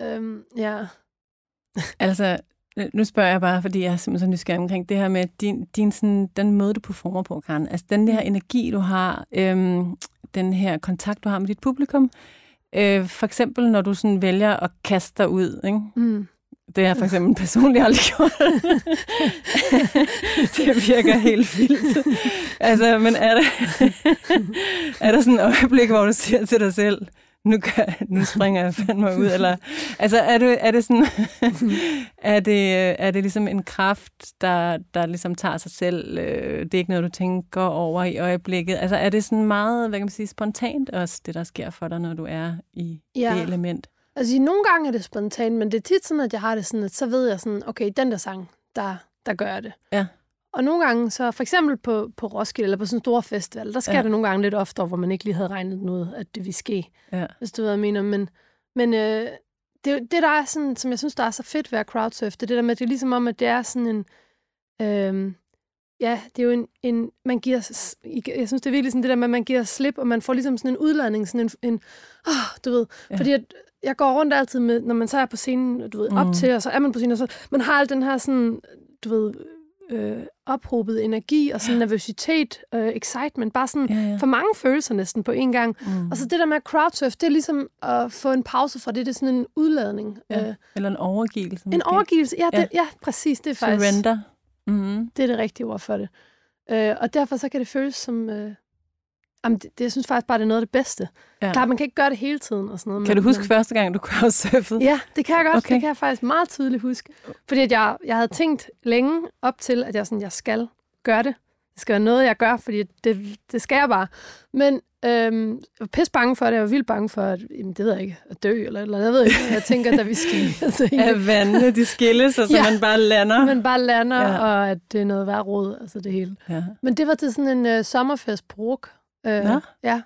øhm, ja. Altså, nu spørger jeg bare, fordi jeg er simpelthen så nysgerrig omkring det her med din, din sådan, den måde, du performer på, Karen. Altså, den her energi, du har, øhm, den her kontakt, du har med dit publikum. Øh, for eksempel, når du sådan vælger at kaste dig ud, ikke? Mm. Det har jeg for eksempel (laughs) personligt aldrig gjort. (laughs) det virker helt vildt. Altså, men er der, (laughs) er der sådan et øjeblik, hvor du siger til dig selv, nu, gør, nu springer jeg fandme ud, eller, altså, er, du, er det sådan, (laughs) er det, er det ligesom en kraft, der, der ligesom tager sig selv, øh, det er ikke noget, du tænker over i øjeblikket, altså, er det sådan meget, hvad kan man sige, spontant også, det der sker for dig, når du er i Ja. det element? Altså, nogle gange er det spontant, men det er tit sådan, at jeg har det sådan, at så ved jeg sådan, okay, den der sang, der, der gør jeg det. Ja. Og nogle gange, så for eksempel på, på Roskilde, eller på sådan en stor festival, der sker Ja. det nogle gange lidt oftere, hvor man ikke lige havde regnet ud, at det ville ske, Ja. hvis du ved, hvad jeg mener. Men, men øh, det, det, der er sådan, som jeg synes, der er så fedt ved at crowdsurfe, det er det der med, at det er ligesom om, at det er sådan en... Øh, ja, det er jo en, en... Man giver... Jeg synes, det er virkelig sådan det der med, at man giver slip, og man får ligesom sådan en udladning, sådan en... en oh, du ved, Ja. fordi at jeg går rundt altid med, når man så er på scenen, du ved, op Mhm. til, og så er man på scenen, og så man har al den her sådan, du ved, øh, ophobet energi og sådan nervøsitet, øh, excitement, bare sådan Ja, ja. for mange følelser næsten på en gang. Mm. Og så det der med at crowdsurf, det er ligesom at få en pause fra det, det er sådan en udladning. Ja. Øh, Eller en overgivelse. en måske. overgivelse, ja, det, Ja. ja. ja, præcis, det er faktisk Surrender. Mm-hmm. det er det rigtige ord for det. Øh, og derfor så kan det føles som... Øh, jamen, det, det, jeg synes faktisk bare, det er noget af det bedste. Ja. Klart, man kan ikke gøre det hele tiden og sådan noget. Kan du huske men, første gang, du crowdsurfede? Ja, det kan jeg godt. Okay. Det kan jeg faktisk meget tydeligt huske. Fordi at jeg, jeg havde tænkt længe op til, at jeg, sådan, jeg skal gøre det. Det skal være noget, jeg gør, fordi det, det skal jeg bare. Men øhm, jeg var pisse bange for det. Jeg var vildt bange for, at, jamen, det ved jeg ikke, at dø eller, eller jeg ved ikke. Jeg tænker, da vi skal (laughs) altså, At vandene, de skilles, så Ja. man bare lander. man bare lander, ja. og at det er noget værd råd, altså det hele. Ja. Men det var til sådan en øh, sommerfest på Ruk. Øh, Nå. Ja,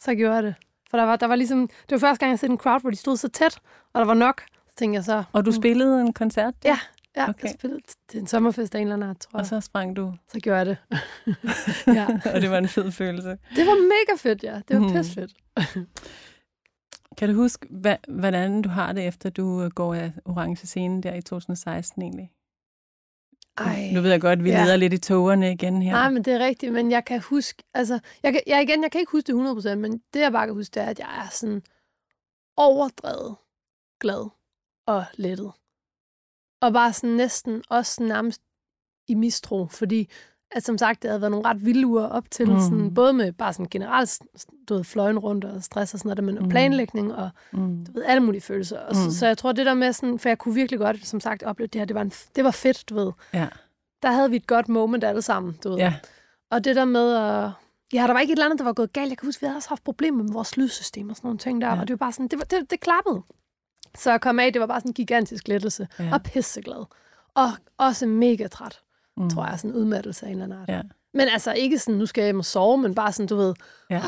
så gjorde jeg det. For der var, der var ligesom, det var første gang, jeg så en crowd, hvor de stod så tæt, og der var nok. Så tænkte jeg så, Og du spillede en koncert? Ja, ja Okay. jeg spillede til en sommerfest af en eller anden art, tror Og jeg. så sprang du, Så gjorde jeg det. (laughs) ja. og det var en fed følelse. Det var mega fedt, ja. Det var mm. pisse fedt. (laughs) Kan du huske, hva, hvordan du har det, efter du øh, går af orange scenen der i 2016 egentlig? Ej. Nu ved jeg godt, at vi Ja. leder lidt i togerne igen her. Nej, men det er rigtigt, men jeg kan huske, altså, jeg, kan, jeg, igen, jeg kan ikke huske det 100%, men det jeg bare kan huske, det er, at jeg er sådan overdrevet glad og lettet. Og bare sådan næsten også nærmest i mistro, fordi at som sagt, det havde været nogle ret vilde uger op til, Mm. sådan, både med bare sådan generelt du ved, fløjen rundt og stress og sådan noget, men Mm. planlægning og Mm. du ved, alle mulige følelser. Og Mm. så, så jeg tror, det der med sådan, for jeg kunne virkelig godt, som sagt, opleve det her, det var, en, det var fedt, du ved. Ja. Der havde vi et godt moment alle sammen, du ved. ja. Og det der med at... Ja, der var ikke et eller andet, der var gået galt. Jeg kan huske, vi havde også haft problemer med vores lydsystem og sådan nogle ting der. Ja. Og det var bare sådan, det, var, det, det klappede. Så jeg kom af, det var bare sådan en gigantisk lettelse. Ja. Og pisseglad. Og også mega træt, Mm. tror jeg. Sådan en udmattelse af en eller anden art. Ja. Men altså ikke sådan, nu skal jeg hjem og sove, men bare sådan, du ved, Ja.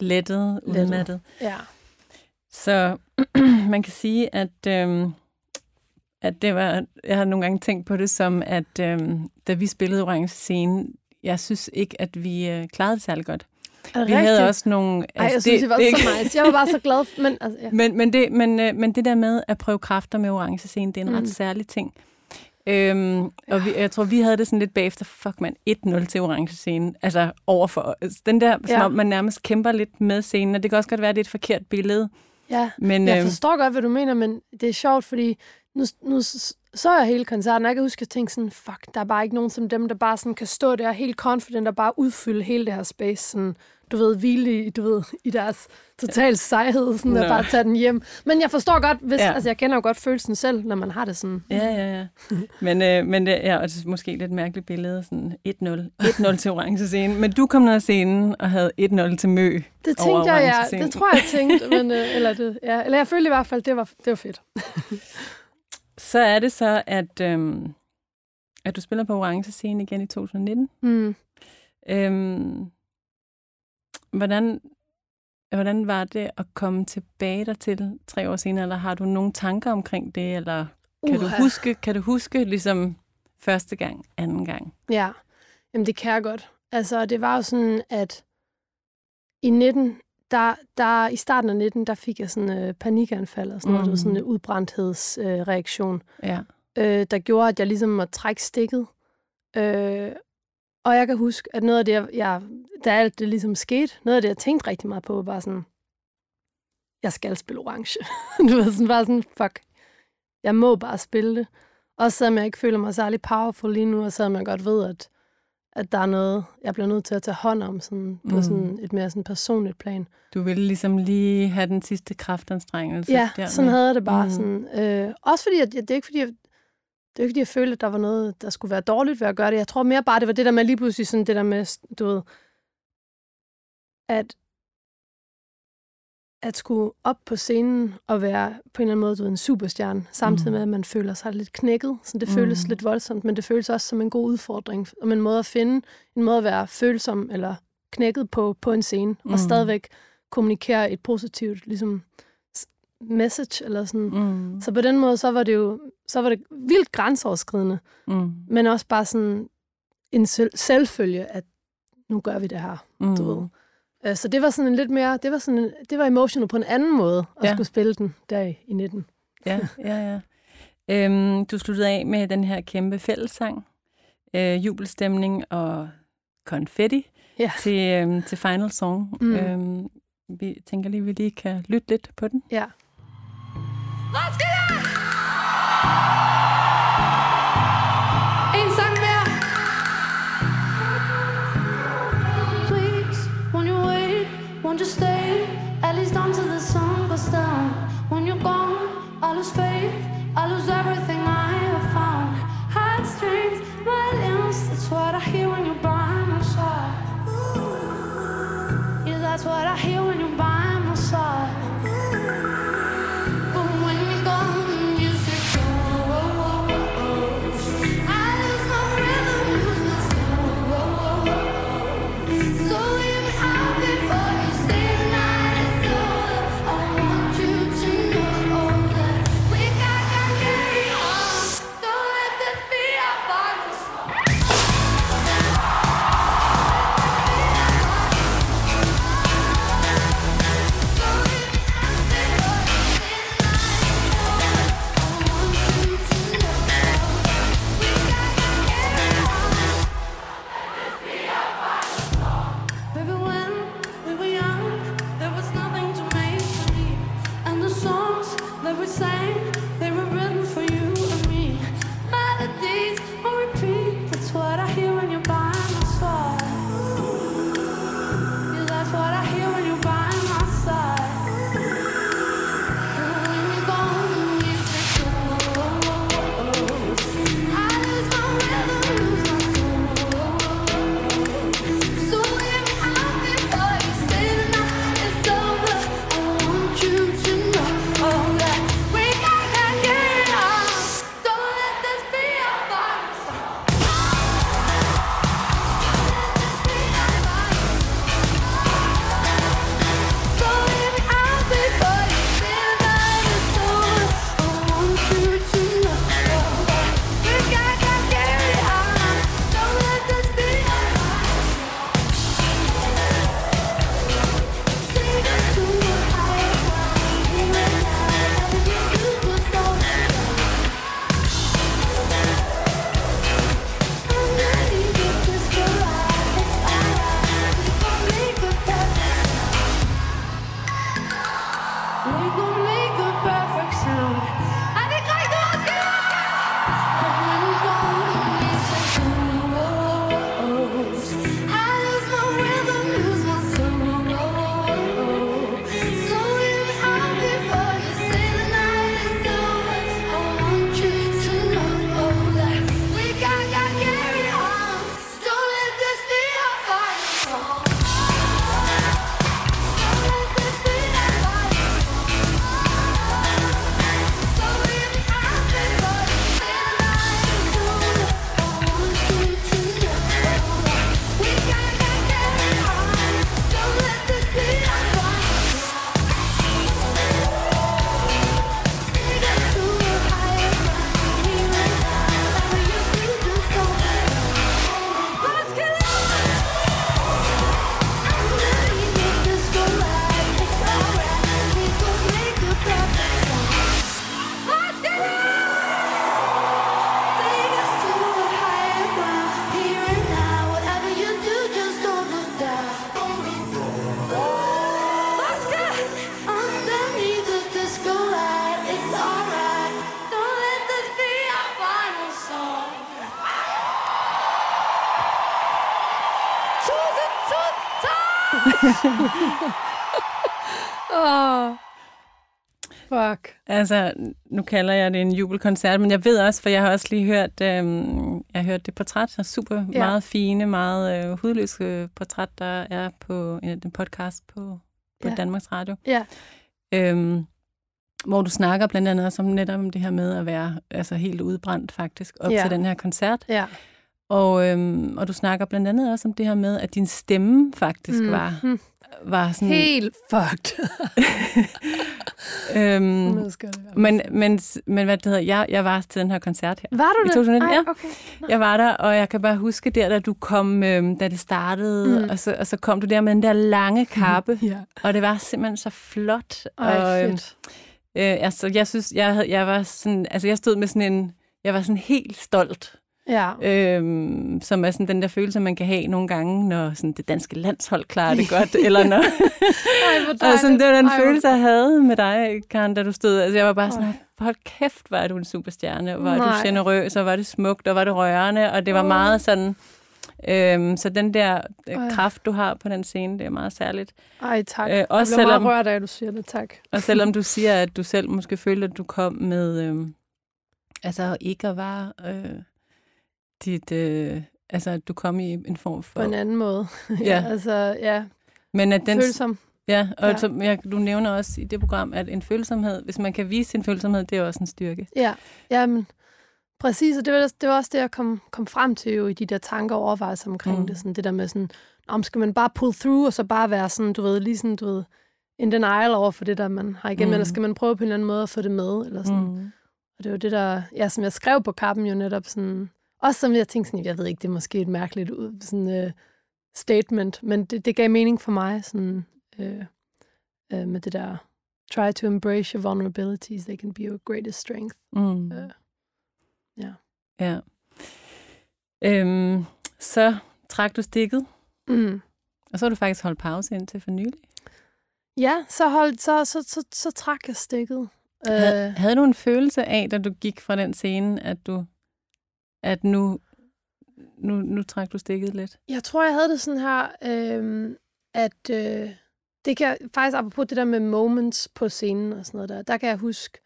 Lettet, Lettet. udmattet. ja. Så (clears throat) man kan sige, at, øhm, at det var, jeg har nogle gange tænkt på det som, at øhm, da vi spillede Orange Scene, jeg synes ikke, at vi øh, klarede det særlig godt. Det Vi havde rigtigt? også nogle... Ej, jeg synes, det, var så nice. Jeg var bare så glad. Men, altså, ja. (laughs) Men, men, det, men, øh, men det der med at prøve kræfter med orange scene, det er en. Mm. ret særlig ting. Øhm, og vi, jeg tror, vi havde det sådan lidt bagefter, fuck man, 1-0 til orange scene. Altså overfor altså, den der, som Ja. om man nærmest kæmper lidt med scenen, og det kan også godt være, at det er et forkert billede. ja. Men Jeg øhm, forstår godt, hvad du mener, men det er sjovt, fordi nu, nu så jeg hele koncerten, og jeg kan huske, at jeg tænkte sådan, fuck, der er bare ikke nogen som dem, der bare sådan kan stå der helt confident og bare udfylde hele det her space, sådan, du ved, hvile i, du ved, i deres total sejhed, sådan, Nå. at bare tage den hjem. Men jeg forstår godt, hvis, Ja. ja. altså jeg kender jo godt følelsen selv, når man har det sådan. Ja, ja, ja. Men, øh, men det er også måske lidt mærkeligt billede, sådan 1-0. 1-0 til orange scene. Men du kom ned af scenen og havde 1-0 til Mø. Det Over tænkte jeg, ja, det tror jeg, jeg tænkte, (laughs) men, øh, eller, det, ja, eller jeg følte i hvert fald, det var, det var fedt. Så er det så, at, øhm, at du spiller på orange scene igen i 2019. Mm. Øhm, hvordan, hvordan var det at komme tilbage dertil tre år senere, eller har du nogle tanker omkring det, eller kan, du huske, kan du huske ligesom første gang, anden gang? Ja, jamen det kan jeg godt. Altså, det var jo sådan, at i 19, der, der, i starten af 19, der fik jeg sådan øh, panikanfald og sådan noget. Det var sådan en udbrændthedsreaktion, øh, reaktion, Ja. øh, der gjorde, at jeg ligesom måtte trække stikket. Øh, og jeg kan huske, at noget af det, jeg, jeg, da alt det ligesom skete, noget af det, jeg tænkte rigtig meget på, var sådan, jeg skal spille orange. (laughs) du ved, sådan bare sådan, fuck, jeg må bare spille det. Også selvom jeg ikke føler mig særlig powerful lige nu, og selvom jeg godt ved, at, at der er noget, jeg bliver nødt til at tage hånd om sådan, på Mm. sådan et mere sådan personligt plan. Du ville ligesom lige have den sidste kraftanstrengelse. Ja, der sådan havde jeg det bare. Mm. Sådan, øh, også fordi, at, det er ikke fordi, jeg, det er ikke fordi, jeg følte, at der var noget, der skulle være dårligt ved at gøre det. Jeg tror mere bare, det var det der med lige pludselig sådan det der med, du ved, at at skulle op på scenen og være på en eller anden måde du ved, en superstjerne, samtidig Mm. med, at man føler sig lidt knækket. Så det Mm. føles lidt voldsomt, men det føles også som en god udfordring, om en måde at finde, en måde at være følsom eller knækket på, på en scene, mm. Og stadigvæk kommunikere et positivt ligesom, message, eller sådan. Mm. Så på den måde, så var det jo så var det vildt grænseoverskridende, Mm. men også bare sådan en selv- selvfølge, at nu gør vi det her. Mm. Du ved. Øh, Så det var sådan en lidt mere, det var, sådan en, det var emotional på en anden måde, at Ja. ja. skulle spille den der i, i 19. Ja, ja, ja. (laughs) Øhm, du sluttede af med den her kæmpe fællessang, øh, jubelstemning og konfetti Ja. til, øhm, til final song. Mm. Øhm, vi tænker lige, at vi lige kan lytte lidt på den. Ja. Mere. Please, won't you wait? Won't you stay? At least until the sun goes down. When you're gone, I lose faith. I lose everything I have found. Heartstrings, violence. That's what I hear when you're my. Yeah, that's what I hear when you're by Altså, nu kalder jeg det en jubelkoncert, men jeg ved også, for jeg har også lige hørt, øhm, jeg har hørt det portræt, så super Ja. meget fine, meget øh, hudløse portræt, der er på en, en podcast på, på Ja. Danmarks Radio. Ja. Øhm, hvor du snakker blandt andet også om netop om det her med at være altså helt udbrændt faktisk op Ja. til den her koncert. Ja. Og, øhm, og du snakker blandt andet også om det her med, at din stemme faktisk Mm. var, var sådan... Helt fucked. (laughs) øhm, men, men, men hvad det hedder, jeg, jeg var til den her koncert her. Var du i det? 2019, Ej, okay. Jeg var der, og jeg kan bare huske der, da du kom, øhm, da det startede, Mm. mm. og, så, og så kom du der med den der lange (laughs) kappe, Ja. og det var simpelthen så flot. Ej, og, øhm, fedt. øh, altså, jeg synes, jeg, havde, jeg var sådan, altså jeg stod med sådan en, jeg var sådan helt stolt, Ja. øhm, som er sådan den der følelse, man kan have nogle gange, når sådan det danske landshold klarer det godt, (laughs) eller når, Ej, (laughs) og sådan, det var den Ej, følelse, jeg havde med dig, Karen, da du stod. Altså, jeg var bare sådan, hold kæft, var du en superstjerne, og var Nej. du generøs, og var det smukt, og var det rørende, og det var Åh. meget sådan... Øhm, så den der øh, kraft, du har på den scene, det er meget særligt. Ej, tak. Øh, jeg også bliver selvom, meget rørt af, at du siger det. Tak. og selvom du (laughs) siger, at du selv måske følte, at du kom med... Øh, altså ikke at være øh, dit... Øh, altså, at du kom i en form for... På en anden måde. (laughs) Ja. altså, ja. men at den, Følsom. Ja, og Ja. ja. Som jeg, du nævner også i det program, at en følsomhed, hvis man kan vise sin følsomhed, det er også en styrke. Ja, jamen, præcis, og det var, det var også det, jeg kom, kom frem til jo i de der tanker og overvejelser omkring mm. Det. Sådan, det der med sådan, om skal man bare pull through, og så bare være sådan, du ved, lige sådan, du ved, in denial over for det, der man har igennem, mm. Eller skal man prøve på en eller anden måde at få det med, eller sådan. Mm. Og det var det, der, ja, som jeg skrev på kappen jo netop sådan, også som jeg tænkte sådan, jeg ved ikke, det er måske et mærkeligt sådan, uh, statement, men det, det gav mening for mig, sådan, uh, uh, med det der, try to embrace your vulnerabilities, they can be your greatest strength. Mm. Øh, ja. Ja. Øhm, så trak du stikket, Mm. og så har du faktisk holdt pause indtil for nylig. Ja, så, holdt, så, så, så, så trak jeg stikket. Havde, Øh, havde du en følelse af, da du gik fra den scene, at du at nu, nu, nu trak du stikket lidt? jeg tror, jeg havde det sådan her, øh, at øh, det kan faktisk, apropos det der med moments på scenen og sådan noget der, der kan jeg huske,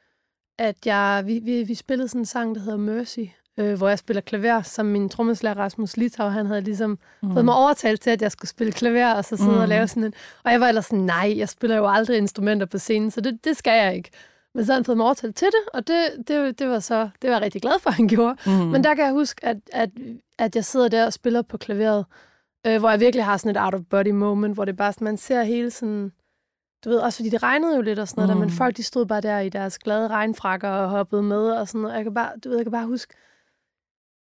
at jeg, vi, vi, vi spillede sådan en sang, der hedder Mercy, øh, hvor jeg spiller klaver, som min trommeslager Rasmus Litau, han havde ligesom mm. fået mig overtalt til, at jeg skulle spille klaver, og så sidde mm. og Mm. lave sådan en... Og jeg var ellers sådan, nej, jeg spiller jo aldrig instrumenter på scenen, så det, det skal jeg ikke. Men så havde han fået mig overtalt til det, og det, det, det var så, det var jeg rigtig glad for, at (laughs) han gjorde. Mm. Men der kan jeg huske, at, at, at jeg sidder der og spiller på klaveret, øh, hvor jeg virkelig har sådan et out-of-body moment, hvor det bare man ser hele sådan... Du ved, også fordi det regnede jo lidt og sådan noget, mm. der, men Mm. folk de stod bare der i deres glade regnfrakker og hoppede med og sådan noget. Jeg kan bare, du ved, jeg kan bare huske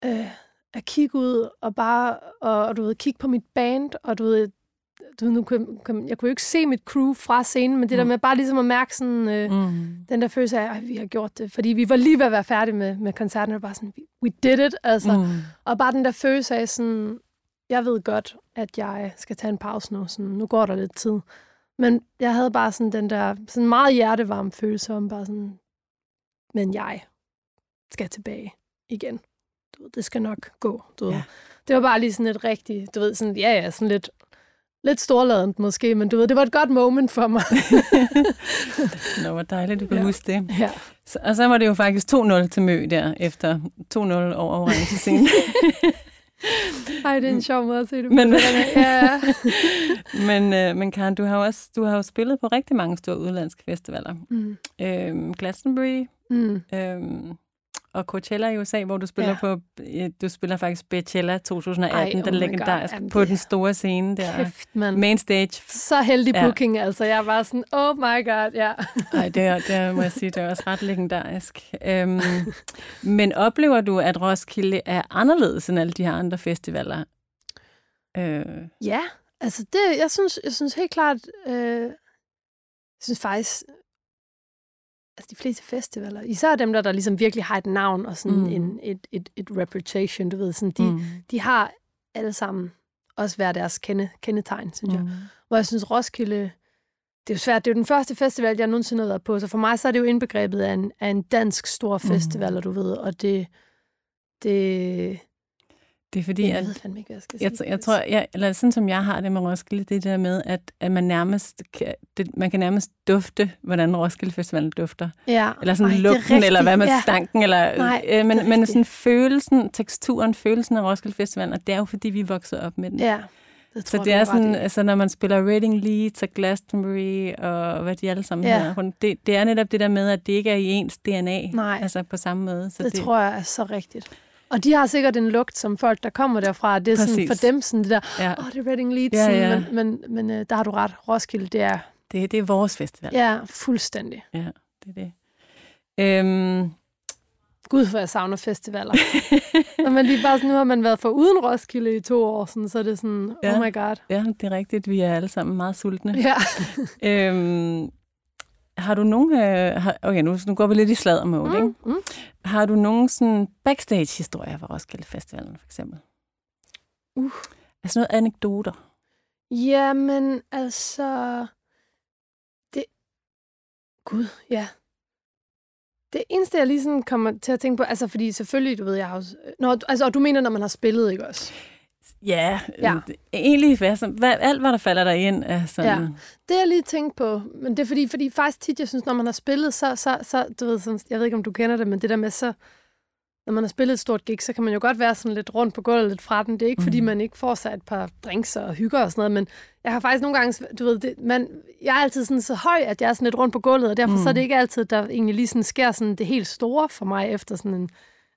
øh, at kigge ud og bare, og, og du ved, kigge på mit band, og du ved, du nu kunne, kunne, jeg kunne jo ikke se mit crew fra scenen, men det der Mm. med bare ligesom at mærke sådan, øh, Mm. den der følelse af, at vi har gjort det. Fordi vi var lige ved at være færdige med, med koncerten, og bare sådan, we did it, altså. Mm. Og bare den der følelse af sådan, jeg ved godt, at jeg skal tage en pause nu, sådan, nu går der lidt tid. Men jeg havde bare sådan den der, sådan meget hjertevarm følelse om bare sådan, men jeg skal tilbage igen. Du ved, det skal nok gå, du ved. Ja. Det var bare lige sådan et rigtigt, du ved, sådan, ja, ja, sådan lidt, lidt storladent måske, men du ved, det var et godt moment for mig. (laughs) Nå, hvor dejligt, du kan Ja. huske det. ja. Så, og så var det jo faktisk 2-0 til Mø der, efter 2-0 over orange scene. Ej, det er en sjov måde at se det på. Men- ja. (laughs) men, øh, men Karen, du har, jo også, du har jo spillet på rigtig mange store udlandske festivaler. Mm. Øhm, Glastonbury, Mm. øhm, og Coachella i USA, hvor du spiller Ja. på, du spiller faktisk Coachella 2018, Ej, oh den legendariske, på det den store scene der. Kæft, mand. Main stage. Så heldig Ja. booking, altså. Jeg var sådan, oh my god, ja. (laughs) Ej, det, er, det må jeg sige, det er også ret legendarisk. Øhm, (laughs) men oplever du, at Roskilde er anderledes end alle de her andre festivaler? Øh, Ja, altså det, jeg synes, jeg synes helt klart, øh, jeg synes faktisk, altså de fleste festivaler, især dem der, der ligesom virkelig har et navn og sådan mm. Mm. en, et, et, et reputation, du ved, sådan, de, mm. mm, de har alle sammen også hver deres kende, kendetegn, synes jeg. mm, Hvor jeg synes, Roskilde, det er jo svært, det er jo den første festival, jeg nogensinde har været på, så for mig så er det jo indbegrebet af en, af en dansk stor festival, Mhm. og du ved, og det, det, Det er fordi, Jeg at ved fandme ikke, hvad jeg skal jeg, sige. tr- jeg tror, jeg, eller sådan som jeg har det med Roskilde, det er det der med, at, at man nærmest kan, det, man kan nærmest dufte, hvordan Roskilde Festival dufter. Ja. Eller sådan Ej, det lugten, eller hvad med ja. stanken, eller, Nej, øh, men, det men sådan følelsen, teksturen, følelsen af Roskilde Festival, og det er jo fordi, vi vokset op med den. Ja, det Så tror det jeg, er sådan, i. altså når man spiller Reading Leeds og Glastonbury og hvad de alle sammen Ja. rundt, det, det er netop det der med, at det ikke er i ens DNA, Nej. altså på samme måde. Så det, det tror jeg er så rigtigt. Og de har sikkert en lugt, som folk, der kommer derfra, det er sådan for dem sådan det der, ja, åh, oh, det er Reading Leeds, Ja, ja. men, men, men øh, der har du ret. Roskilde, det er, det, det er vores festival. ja, fuldstændig. ja det er det. Øhm, Gud, hvor jeg savner festivaler. Når man lige bare sådan, nu har man været for uden Roskilde i to år, sådan, så er det sådan, Ja. oh my god. ja, det er rigtigt. Vi er alle sammen meget sultne. Ja. (laughs) Øhm, har du nogen... Øh, har, okay, nu, nu går vi lidt i sladdermode, mm. ikke? Mm. Har du nogen sådan backstage-historier fra Roskilde Festivalen, for eksempel? Uh. Altså noget anekdoter. Jamen, altså... Det... Gud, ja. Det eneste, jeg lige sådan kommer til at tænke på, altså fordi selvfølgelig, du ved, jeg har også... Nå, altså, og du mener, når man har spillet, ikke også? Ja, Ja. ja. egentlig hvad, som- hvad, alt, hvad der falder der ind, er sådan... Ja. Det jeg lige tænkt på, men det er fordi, fordi faktisk tit, jeg synes, når man har spillet, så, så, så du ved, sådan, jeg ved ikke, om du kender det, men det der med så, når man har spillet et stort gig, så kan man jo godt være sådan lidt rundt på gulvet, lidt fra den. Det er ikke, fordi Mhm. man ikke får sig et par drinks og hygger og sådan noget, men jeg har faktisk nogle gange, du ved, det, man, jeg er altid sådan så høj, at jeg er sådan lidt rundt på gulvet, og derfor mm. så er det ikke altid, der egentlig lige sådan sker sådan det helt store for mig efter sådan en,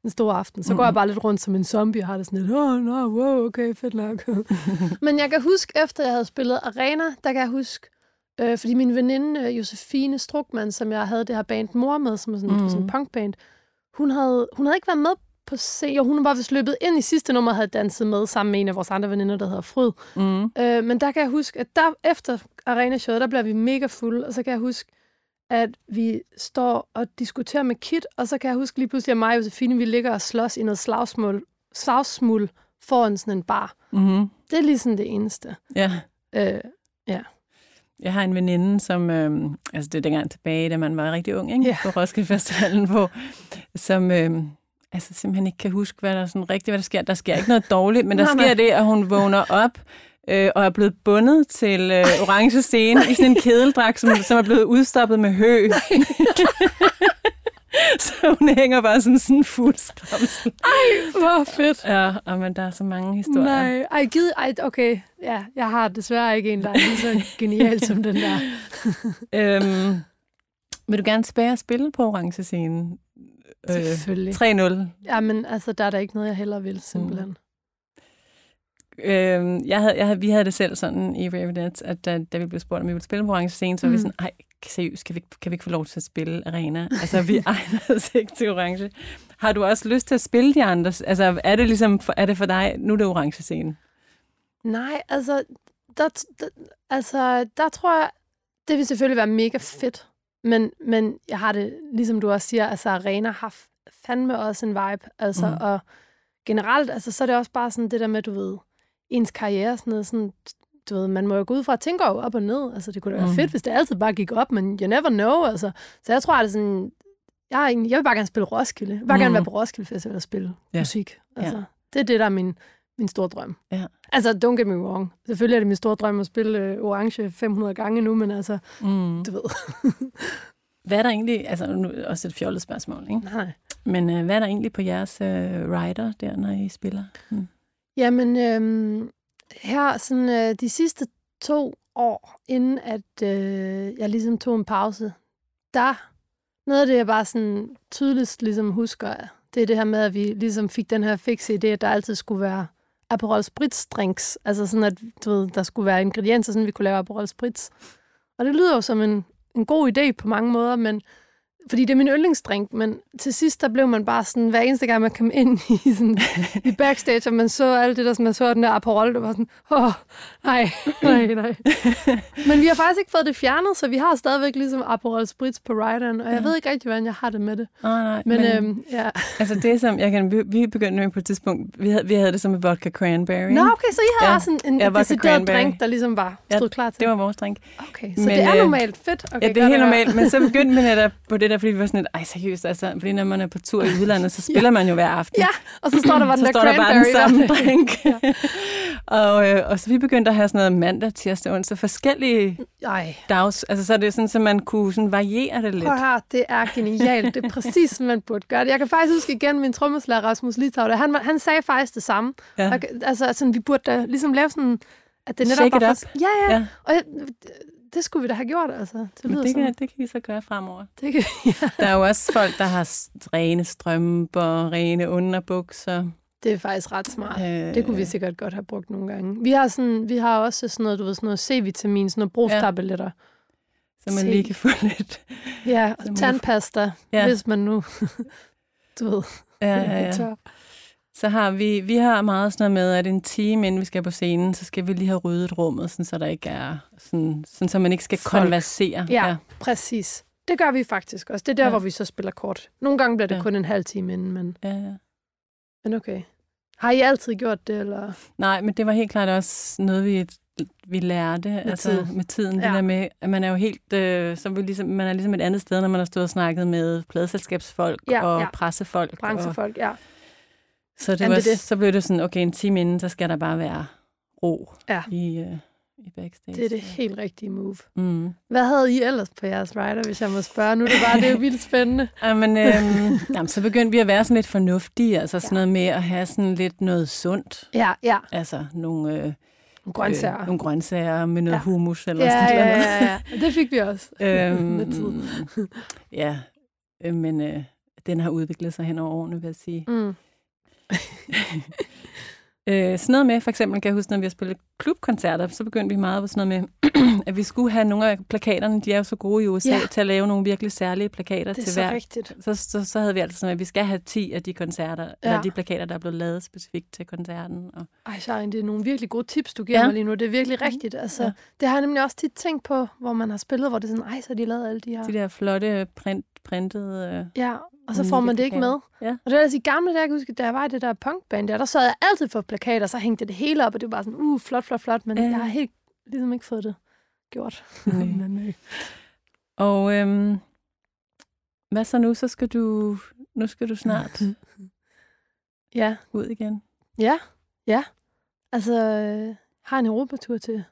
en stor aften. Så mm. går jeg bare lidt rundt som en zombie og har det sådan lidt, åh, oh, no, wow, okay, fedt nok. (laughs) Men jeg kan huske, efter jeg havde spillet Arena, der kan jeg huske, øh, fordi min veninde øh, Josefine Strukman, som jeg havde det her band Mor med, som er sådan, mm. sådan en punkband, hun havde, hun havde ikke været med på scenen. Jo, hun var vist løbet ind i sidste nummer og havde danset med sammen med en af vores andre veninder, der hedder Fryd. Mm. Øh, men der kan jeg huske, at der efter arena-showet, der bliver vi mega fulde, og så kan jeg huske, at vi står og diskuterer med Kit, og så kan jeg huske lige pludselig, at mig og Josefine, vi ligger og slås i noget slagsmål, slagsmål foran sådan en bar. Mm-hmm. Det er lige sådan det eneste. Ja. Øh, Jeg har en veninde, som, øhm, altså det er dengang tilbage, da man var rigtig ung, ikke? Ja. på Roskilde Festivalen, hvor, som øhm, altså simpelthen ikke kan huske, hvad der sådan rigtigt hvad der sker. Der sker ikke noget dårligt, men der Nej, sker det, at hun vågner op øh, og er blevet bundet til øh, orange scene i sådan en kedeldragt, som, som er blevet udstoppet med hø. (laughs) så hun hænger bare som sådan en fuld skramsel. hvor fedt. Ja, og men der er så mange historier. Nej, ej, gid, ej, okay. Ja, jeg har desværre ikke en, der er lige så genial som den der. (laughs) Øhm, vil du gerne tilbage og spille på orange scene? Selvfølgelig. 3-0. Jamen, altså, der er der ikke noget, jeg heller vil, simpelthen. Mm. Øhm, jeg havde, jeg havde, vi havde det selv sådan i Ravenet, at da, da vi blev spurgt, om vi ville spille på orange scene, så var vi Mm. sådan, ej, seriøst, kan vi, ikke- kan vi ikke få lov til at spille arena? Altså, vi (laughs) egner os ikke til orange. Har du også lyst til at spille de andre? Altså, er det ligesom, for, er det for dig, nu er det orange scene? Nej, altså der, der, altså, der tror jeg, det vil selvfølgelig være mega fedt. Men, men jeg har det, ligesom du også siger, altså Arena har fandme også en vibe. Altså, Mhm. mm. og generelt, altså, så er det også bare sådan det der med, du ved, ens karriere, sådan noget, sådan, du ved, man må jo gå ud fra, at går jo op og ned. Altså, det kunne da være Mhm. fedt, hvis det altid bare gik op, men you never know, altså. Så jeg tror, at det er sådan, jeg, egentlig, jeg vil bare gerne spille Roskilde. Jeg vil bare Mhm. gerne være på Roskilde Festival og spille Ja. musik. Altså, Ja. Det er det, der er min, min store drøm. Ja. Altså, don't get me wrong. Selvfølgelig er det min store drøm at spille øh, Orange 500 gange nu, men altså, Mm. du ved. (laughs) Hvad er der egentlig, altså nu også et fjollet spørgsmål, ikke? Nej. men øh, hvad er der egentlig på jeres øh, rider der, når I spiller? Mm. Jamen, øhm, her sådan, øh, de sidste to år, inden at øh, jeg ligesom tog en pause, der, noget af det, jeg bare sådan tydeligst ligesom husker, det er det her med, at vi ligesom fik den her fikse idé, at der altid skulle være Aperol Spritz drinks. Altså sådan, at du ved, der skulle være ingredienser, sådan vi kunne lave Aperol Spritz. Og det lyder jo som en, en god idé på mange måder, men fordi det er min yndlingsdrink, men til sidst, der blev man bare sådan, hver eneste gang, man kom ind i, sådan, i backstage, og man så alt det der, som man så den der Aperol, det var sådan, åh, nej, nej, nej. (laughs) men vi har faktisk ikke fået det fjernet, så vi har stadigvæk ligesom Aperol Spritz på rideren, og jeg Ja. ved ikke rigtig, hvordan jeg har det med det. Oh, nej, Men, men øhm, ja. altså det som, jeg kan, vi, vi begyndte med på et tidspunkt, vi havde, vi havde det som en vodka cranberry. Nå, okay, så I havde Ja. også en, en Ja, decideret drink, der ligesom var Ja, stod klar til. Det var vores drink. Okay, så Men, det er øh, normalt fedt. Okay, ja, det er helt normalt, men så begyndte vi netop på (laughs) det der, fordi vi var sådan lidt, ej seriøst, altså, fordi når man er på tur i udlandet, så (laughs) spiller man jo hver aften. Ja, og så står der bare (laughs) den så der der bare den samme drink. (laughs) og, øh, og så vi begyndte at have sådan noget mandag, tirsdag, onsdag, forskellige Ej, dags. Altså, så er det sådan, så man kunne sådan variere det lidt. prøv her, det er genialt. Det er præcis, som man burde gøre det. Jeg kan faktisk huske igen min trommeslager Rasmus Litau, der, han, han sagde faktisk det samme. Ja. Og, altså, sådan, vi burde da ligesom lave sådan, at det netop Shake var for- Ja, ja. Ja. Og jeg, det skulle vi da have gjort, altså. Det Men lyder det, kan, det kan vi så gøre fremover. det kan, (laughs) ja. Der er jo også folk, der har rene strømper, rene underbukser. Det er faktisk ret smart. Øh, Det kunne vi sikkert godt have brugt nogle gange. Vi har, sådan, vi har også sådan noget, du ved, sådan noget C-vitamin, sådan noget brugstabletter. Så man se. lige kan få (laughs) lidt... Ja, tandpasta, Ja. ja. hvis man nu, (laughs) du ved, Ja, ja, ja. tør. Så har vi, vi har meget sådan noget med, at en time inden vi skal på scenen, så skal vi lige have ryddet rummet, sådan, så der ikke er sådan, sådan, så man ikke skal Folk. konversere. Ja, ja, præcis. Det gør vi faktisk også. Det er der, Ja. hvor vi så spiller kort. Nogle gange bliver det Ja. kun en halv time inden, men, ja, ja. men okay. Har I altid gjort det, eller? Nej, men det var helt klart også noget, vi, vi lærte med, altså, tid. med tiden. Det Ja. der med, at man er jo helt, øh, så vi ligesom, man er ligesom et andet sted, når man har stået og snakket med pladselskabsfolk Ja, og ja. pressefolk. Og, Branchefolk, ja. Så, det Jamen, var, det det. så blev det sådan, okay, en time inden, så skal der bare være ro Ja. i, øh, i backstage. Det er det helt rigtige move. Mm. Hvad havde I ellers på jeres rider, hvis jeg må spørge? Nu er det bare, det er jo vildt spændende. (laughs) Jamen, øhm, jamen, så begyndte vi at være sådan lidt fornuftige, altså sådan Ja. noget med at have sådan lidt noget sundt. Ja, ja. Altså nogle, øh, Grøntsager. øh, nogle grøntsager med noget Ja. hummus eller ja, sådan ja, noget. ja, ja. (laughs) Det fik vi også. Øhm, (laughs) Med tid. ja, øh, men øh, den har udviklet sig hen over årene, vil jeg sige. Mm. (laughs) Øh, sådan noget med, for eksempel kan jeg huske, når vi har spillet klubkoncerter, så begyndte vi meget på sådan noget med, (clears throat) at vi skulle have nogle af plakaterne, de er jo så gode i USA, Ja. til at lave nogle virkelig særlige plakater Det er til så hver. rigtigt. Så, så, så havde vi altså sådan, at vi skal have 10 af de koncerter, ja. eller de plakater, der er blevet lavet specifikt til koncerten. Og, Ej, Sharin, det er nogle virkelig gode tips, du giver Ja. mig lige nu. Det er virkelig rigtigt. Altså, Ja. ja. Det har jeg nemlig også tit tænkt på, hvor man har spillet, hvor det er sådan, ej, så har de lavet alle de her. de der flotte print, printede... Øh, Ja, og så får man det ikke plakater. med. Ja. Og det er altså i gamle dage, jeg kan huske, da jeg var i det der punkband der, der sad jeg altid for plakater, så hængte det hele op, og det var bare sådan, uh, flot, flot, flot, men ja. jeg har helt ligesom ikke fået det gjort. Nej. (laughs) men, øh, og øhm, hvad så nu? Så skal du, nu skal du snart (laughs) ja, ud igen. ja, ja. Altså, øh, har en Europatur til,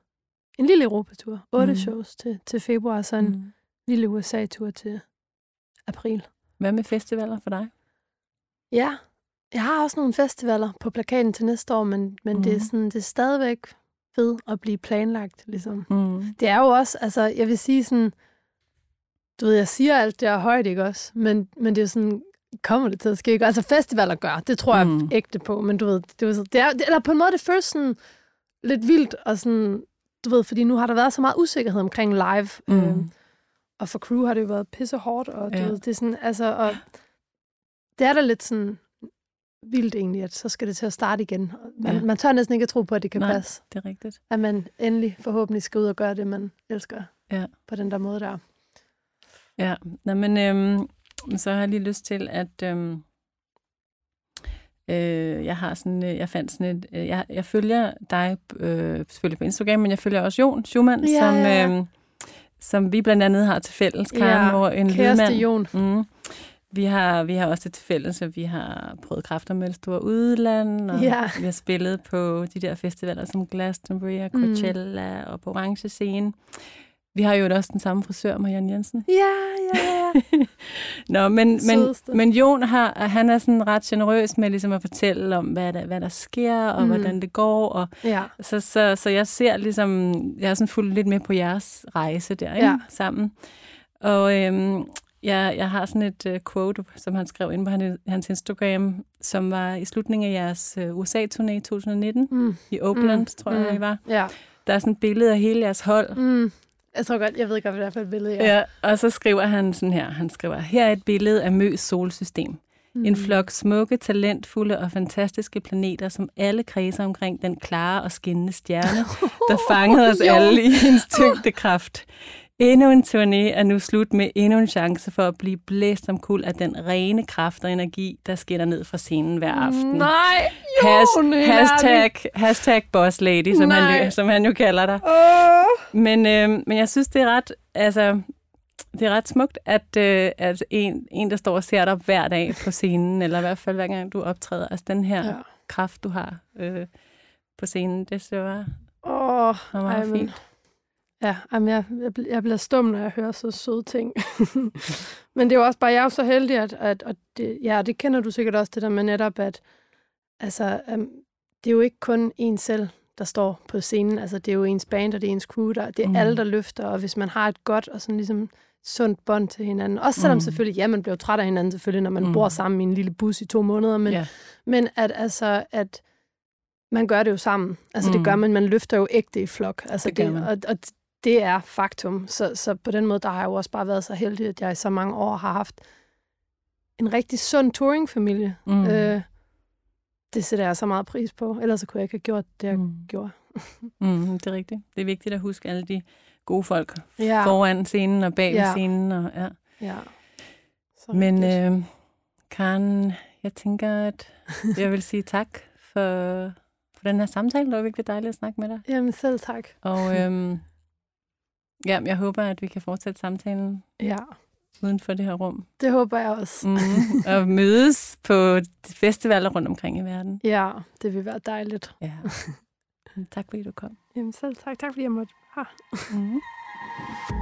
en lille Europatur, otte Mm. shows til, til februar, og så en mm. lille USA-tur til april. Hvad med festivaler for dig? Ja, jeg har også nogle festivaler på plakaten til næste år, men, men mm. det, er Mhm. sådan, det er stadigvæk ved at blive planlagt, ligesom. Mm. Det er jo også, altså, jeg vil sige sådan, du ved, jeg siger alt det er højt, ikke også? Men, men det er sådan, kommer det til at ske? ikke? Altså, festivaler gør, det tror jeg Mm. ægte på, men du ved, det, er, det er, eller på en måde, det føles sådan lidt vildt, og sådan, du ved, fordi nu har der været så meget usikkerhed omkring live, Mm. øhm, og for crew har det jo været pisse hårdt, og du Ja. ved, det er sådan, altså, og det er da lidt sådan vildt egentlig, at så skal det til at starte igen. Man, Ja. man tør næsten ikke at tro på, at det kan Nej. passe. Det er rigtigt. At man endelig forhåbentlig skal ud og gøre det, man elsker. Ja. På den der måde der. Ja, Nå, men øhm, så har jeg lige lyst til, at øhm, øh, jeg har sådan, øh, jeg fandt sådan et, øh, jeg, jeg følger dig øh, selvfølgelig på Instagram, men jeg følger også Jon Schumann, Ja, som, ja. øhm, som vi blandt andet har til fælles, Karen, Ja, og en lydmand. Jon. Mm. Vi har, vi har også det til fælles, at vi har prøvet kræfter med det store udland, og Ja. vi har spillet på de der festivaler som Glastonbury og Mm. Coachella og på Orange Scene. Vi har jo også den samme frisør, Marianne Jensen. Ja, ja, ja. (laughs) Nå, men, men, men Jon har, han er sådan ret generøs med ligesom at fortælle om, hvad der, hvad der sker, og mm. Mm. hvordan det går. Og ja. så, så, så jeg ser ligesom, jeg er sådan fuldt lidt med på jeres rejse der, ikke? Ja. sammen. Og øhm, jeg, jeg har sådan et uh, quote, som han skrev ind på hans, hans Instagram, som var i slutningen af jeres uh, USA-turné i 2019 Mm. i Oakland, Mm. tror jeg, Mm. I var. Ja. Der er sådan et billede af hele jeres hold, Mm. Jeg tror godt, jeg ved godt, hvad det er for et billede. Ja. ja, og så skriver han sådan her, han skriver, her er et billede af Møs solsystem. Mm. En flok smukke, talentfulde og fantastiske planeter, som alle kredser omkring den klare og skinnende stjerne, der (laughs) fangede os alle i hendes tyngdekraft. Endnu en turné er nu slut med endnu en chance for at blive blæst om kul af den rene kraft og energi, der skinner ned fra scenen hver aften. Nej, Has, Jon, helt hashtag, hashtag boss lady, som han, Nej. jo, som han jo kalder dig. Åh. Men, øh, men jeg synes, det er ret... Altså, det er ret smukt, at, øh, at en, en, der står og ser dig hver dag på scenen, eller i hvert fald hver gang du optræder, altså den her Ja. kraft, du har øh, på scenen, det synes jeg var, Åh, var meget ej, men- fint. Ja, jamen jeg, jeg, jeg bliver stum, når jeg hører så søde ting. (laughs) Men det er jo også bare, jeg er jo så heldig, at, at og det, ja, det kender du sikkert også, det der med netop, at altså, um, det er jo ikke kun en selv, der står på scenen. Altså, det er jo ens band, og det er ens crew, der, det er Mm. alle, der løfter, og hvis man har et godt og sådan ligesom sundt bånd til hinanden. Også selvom Mm. selvfølgelig, ja, man bliver træt af hinanden selvfølgelig, når man Mm. bor sammen i en lille bus i to måneder, men, Ja. men at altså, at man gør det jo sammen. Altså, mm. Det gør man, man løfter jo ægte i flok. Altså, Det man. Og, og det er faktum. Så, så på den måde, der har jeg jo også bare været så heldig, at jeg i så mange år har haft en rigtig sund touringfamilie. Mm. Øh, det sætter jeg så meget pris på. Ellers så kunne jeg ikke have gjort det, jeg mm. Mm. gjorde. Mm, det er rigtigt. Det er vigtigt at huske alle de gode folk Ja. foran scenen og bag Ja. scenen. Og, ja. Ja. Så Men øh, Karen, jeg tænker, at jeg vil sige tak for, for den her samtale. Det var virkelig dejligt at snakke med dig. Jamen selv tak. Og øhm, ja, jeg håber, at vi kan fortsætte samtalen Ja, uden for det her rum. det håber jeg også. Mm, og (laughs) mødes på festivaler rundt omkring i verden. Ja, det vil være dejligt. Ja. tak fordi du kom. Jamen selv tak. Tak fordi jeg måtte. Ha. Mm.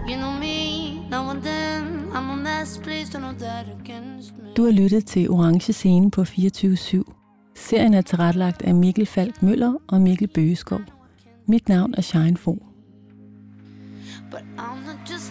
You know me, now and then I'm a mess, please don't know that against me. Du har lyttet til Orange Scene på 24-7. Serien er tilrettelagt af Mikkel Falk Møller og Mikkel Bøgeskov. Mit navn er Shine Fo. But I'm not just